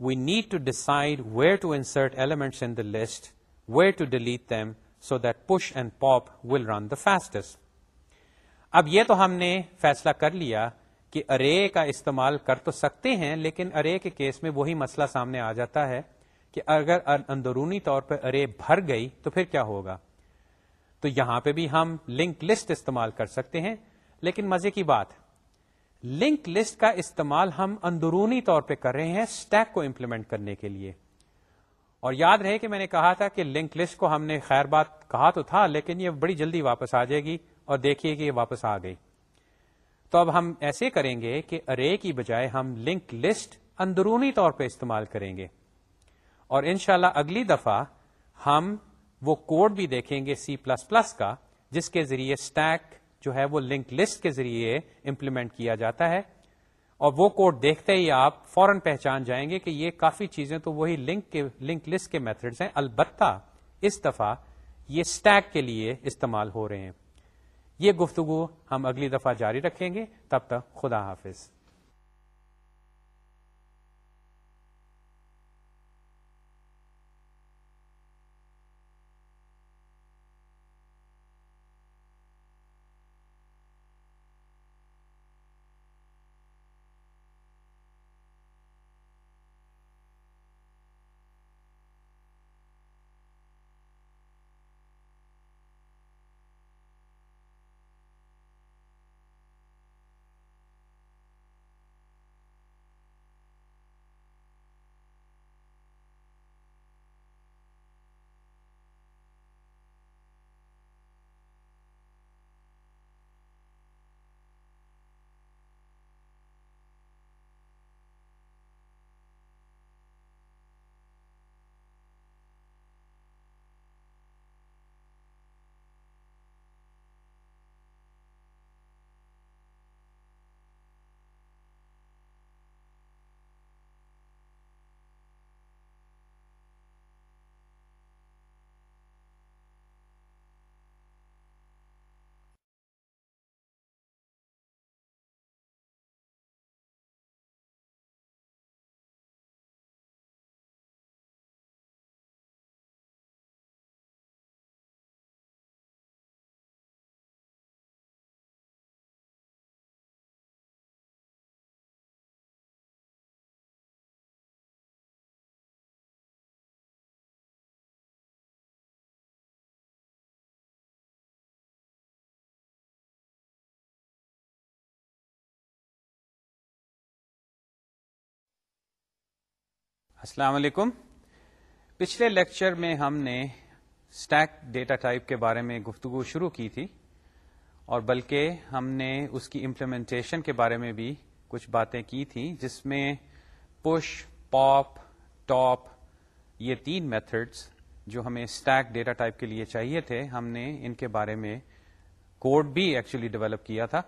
we need to decide where to insert elements in the list where to delete them so that push and pop will run the fastest اب یہ تو ہم نے فیصلہ کر لیا کہ ارے کا استعمال کر تو سکتے ہیں، لیکن ارے کے کیس میں وہی مسئلہ سامنے آ جاتا ہے کہ اگر اندرونی طور پہ ارے بھر گئی تو پھر کیا ہوگا؟ تو یہاں پہ بھی ہم لنک لسٹ استعمال کر سکتے ہیں، لیکن مزے کی بات، لنک لسٹ کا استعمال ہم اندرونی طور پہ کر رہے ہیں اسٹیک کو امپلیمنٹ کرنے کے لیے۔ اور یاد رہے کہ میں نے کہا تھا کہ لنک لسٹ کو ہم نے خیر بات کہا تو تھا، لیکن یہ بڑی جلدی واپس آ جائے گی۔ اور دیکھیے کہ یہ واپس آ گئی۔ تو اب ہم ایسے کریں گے کہ ارے کی بجائے ہم لنک لسٹ اندرونی طور پہ استعمال کریں گے۔ اور انشاءاللہ اگلی دفعہ ہم وہ کوڈ بھی دیکھیں گے سی پلس پلس کا، جس کے ذریعے اسٹیک جو ہے وہ لنک لسٹ کے ذریعے امپلیمنٹ کیا جاتا ہے۔ اور وہ کوڈ دیکھتے ہی آپ فوراً پہچان جائیں گے کہ یہ کافی چیزیں تو وہی لنک کے لنک لسٹ کے میتھڈز ہیں۔ البتہ اس دفعہ یہ اسٹیک کے لیے استعمال ہو رہے ہیں۔ یہ گفتگو ہم اگلی دفعہ جاری رکھیں گے۔ تب تک خدا حافظ۔ السلام علیکم۔ پچھلے لیکچر میں ہم نے اسٹیک ڈیٹا ٹائپ کے بارے میں گفتگو شروع کی تھی اور بلکہ ہم نے اس کی امپلیمنٹیشن کے بارے میں بھی کچھ باتیں کی تھیں جس میں پش پاپ ٹاپ یہ تین میتھڈس جو ہمیں اسٹیک ڈیٹا ٹائپ کے لیے چاہیے تھے، ہم نے ان کے بارے میں کوڈ بھی ایکچولی ڈیولپ کیا تھا۔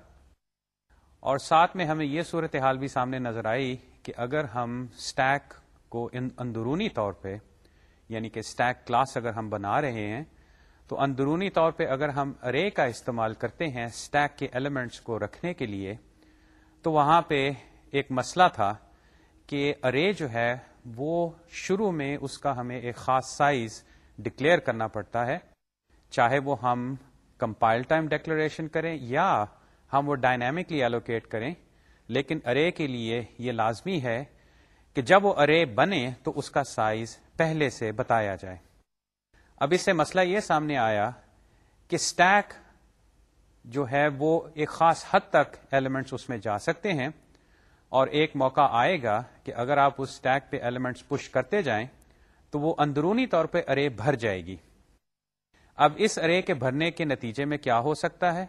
اور ساتھ میں ہمیں یہ صورتحال بھی سامنے نظر آئی کہ اگر ہم اسٹیک کو اندرونی طور پہ یعنی کہ اسٹیک کلاس اگر ہم بنا رہے ہیں، تو اندرونی طور پہ اگر ہم ارے کا استعمال کرتے ہیں اسٹیک کے ایلیمنٹس کو رکھنے کے لیے، تو وہاں پہ ایک مسئلہ تھا کہ ارے جو ہے، وہ شروع میں اس کا ہمیں ایک خاص سائز ڈکلیئر کرنا پڑتا ہے، چاہے وہ ہم کمپائل ٹائم ڈکلریشن کریں یا ہم وہ ڈائنامکلی ایلوکیٹ کریں، لیکن ارے کے لیے یہ لازمی ہے کہ جب وہ ارے بنے تو اس کا سائز پہلے سے بتایا جائے۔ اب اس سے مسئلہ یہ سامنے آیا کہ اسٹیک جو ہے وہ ایک خاص حد تک ایلیمنٹس اس میں جا سکتے ہیں اور ایک موقع آئے گا کہ اگر آپ اس اسٹیک پہ ایلیمنٹس پش کرتے جائیں تو وہ اندرونی طور پہ ارے بھر جائے گی۔ اب اس ارے کے بھرنے کے نتیجے میں کیا ہو سکتا ہے؟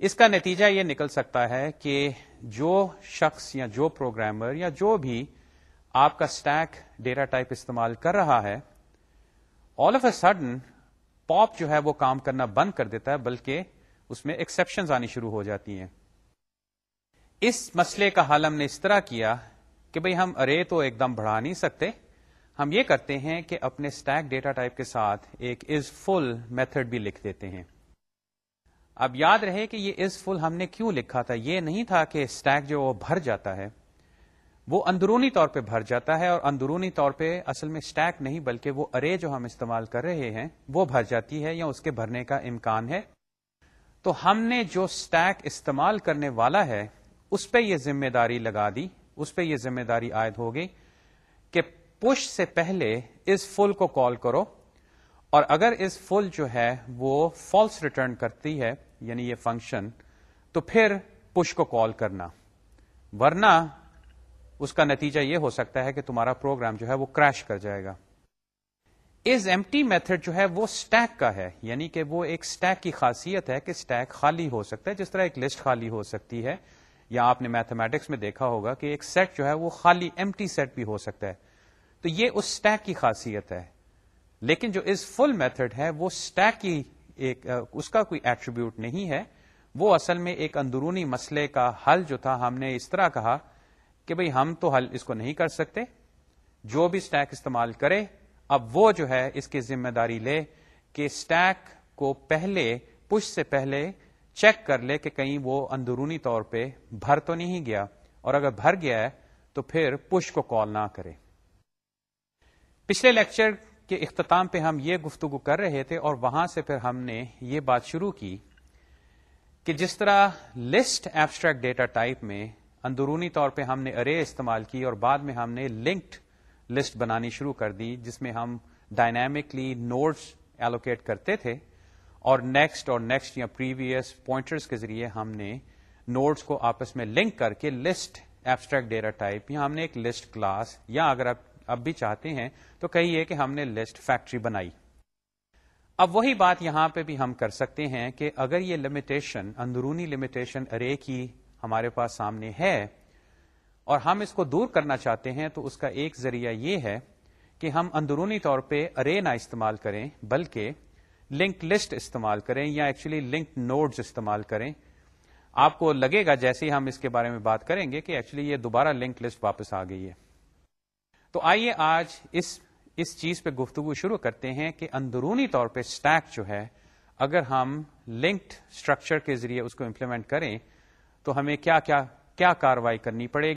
اس کا نتیجہ یہ نکل سکتا ہے کہ جو شخص یا جو پروگرامر یا جو بھی آپ کا اسٹیک ڈیٹا ٹائپ استعمال کر رہا ہے all of a sudden pop جو ہے وہ کام کرنا بند کر دیتا ہے، بلکہ اس میں ایکسپشن آنی شروع ہو جاتی ہیں۔ اس مسئلے کا حل ہم نے اس طرح کیا کہ بھئی ہم ارے تو ایک دم بڑھا نہیں سکتے۔ ہم یہ کرتے ہیں کہ اپنے اسٹیک ڈیٹا ٹائپ کے ساتھ ایک از فل میتھڈ بھی لکھ دیتے ہیں۔ اب یاد رہے کہ یہ از فل ہم نے کیوں لکھا تھا؟ یہ نہیں تھا کہ اسٹیک جو وہ بھر جاتا ہے۔ وہ اندرونی طور پہ بھر جاتا ہے اور اندرونی طور پہ اصل میں اسٹیک نہیں، بلکہ وہ ارے جو ہم استعمال کر رہے ہیں، وہ بھر جاتی ہے یا اس کے بھرنے کا امکان ہے۔ تو ہم نے جو اسٹیک استعمال کرنے والا ہے، اس پہ یہ ذمہ داری لگا دی، اس پہ یہ ذمہ داری عائد ہوگی کہ پش سے پہلے اس فل کو کال کرو اور اگر اس فل جو ہے وہ فالس ریٹرن کرتی ہے یعنی یہ فنکشن تو پھر پش کو کال کرنا۔ ورنہ اس کا نتیجہ یہ ہو سکتا ہے کہ تمہارا پروگرام جو ہے وہ کریش کر جائے گا۔ از ایم ٹی میتھڈ جو ہے وہ اسٹیک کا ہے یعنی کہ وہ ایک اسٹیک کی خاصیت ہے کہ اسٹیک خالی ہو سکتا ہے، جس طرح ایک لسٹ خالی ہو سکتی ہے۔ یا آپ نے میتھمیٹکس میں دیکھا ہوگا کہ ایک سیٹ جو ہے وہ خالی ایم ٹی سیٹ بھی ہو سکتا ہے۔ تو یہ اس اسٹیک کی خاصیت ہے۔ لیکن جو از فل میتھڈ ہے وہ اسٹیک کی ایک، اس کا کوئی ایٹریبیوٹ نہیں ہے۔ وہ اصل میں ایک اندرونی مسئلے کا حل جو تھا، ہم نے اس طرح کہا کہ بھئی ہم تو حل اس کو نہیں کر سکتے۔ جو بھی اسٹیک استعمال کرے، اب وہ جو ہے، اس کی ذمہ داری لے کہ اسٹیک کو پہلے پش سے پہلے چیک کر لے کہ کہیں وہ اندرونی طور پہ بھر تو نہیں گیا۔ اور اگر بھر گیا ہے، تو پھر پش کو کال نہ کرے۔ پچھلے لیکچر کے اختتام پہ ہم یہ گفتگو کر رہے تھے اور وہاں سے پھر ہم نے یہ بات شروع کی کہ جس طرح لسٹ ایبسٹریکٹ ڈیٹا ٹائپ میں اندرونی طور پہ ہم نے ارے استعمال کی اور بعد میں ہم نے لنکڈ لسٹ بنانی شروع کر دی، جس میں ہم ڈائنامکلی نوٹس ایلوکیٹ کرتے تھے اور نیکسٹ اور نیکسٹ یا پریویس پوائنٹرز کے ذریعے ہم نے نوٹس کو آپس میں لنک کر کے لسٹ ایبسٹریکٹ ڈیٹا ٹائپ یا ہم نے ایک لسٹ کلاس یا اگر آپ اب بھی چاہتے ہیں تو کہیے کہ ہم نے لسٹ فیکٹری بنائی۔ اب وہی بات یہاں پہ بھی ہم کر سکتے ہیں کہ اگر یہ لمیٹیشن اندرونی لمیٹیشن ارے کی ہمارے پاس سامنے ہے اور ہم اس کو دور کرنا چاہتے ہیں تو اس کا ایک ذریعہ یہ ہے کہ ہم اندرونی طور پہ ارے نہ استعمال کریں، بلکہ لنک لسٹ استعمال کریں یا ایکچولی لنک نوڈز استعمال کریں۔ آپ کو لگے گا جیسے ہی ہم اس کے بارے میں بات کریں گے کہ ایکچولی یہ دوبارہ لنک لسٹ واپس آ گئی ہے۔ تو آئیے آج اس اس چیز پہ گفتگو شروع کرتے ہیں کہ اندرونی طور پہ اسٹیک جو ہے، اگر ہم لنکڈ اسٹرکچر کے ذریعے اس کو امپلیمنٹ کریں، تو ہمیں کیا کیا کیا کاروائی کرنی پڑے گی؟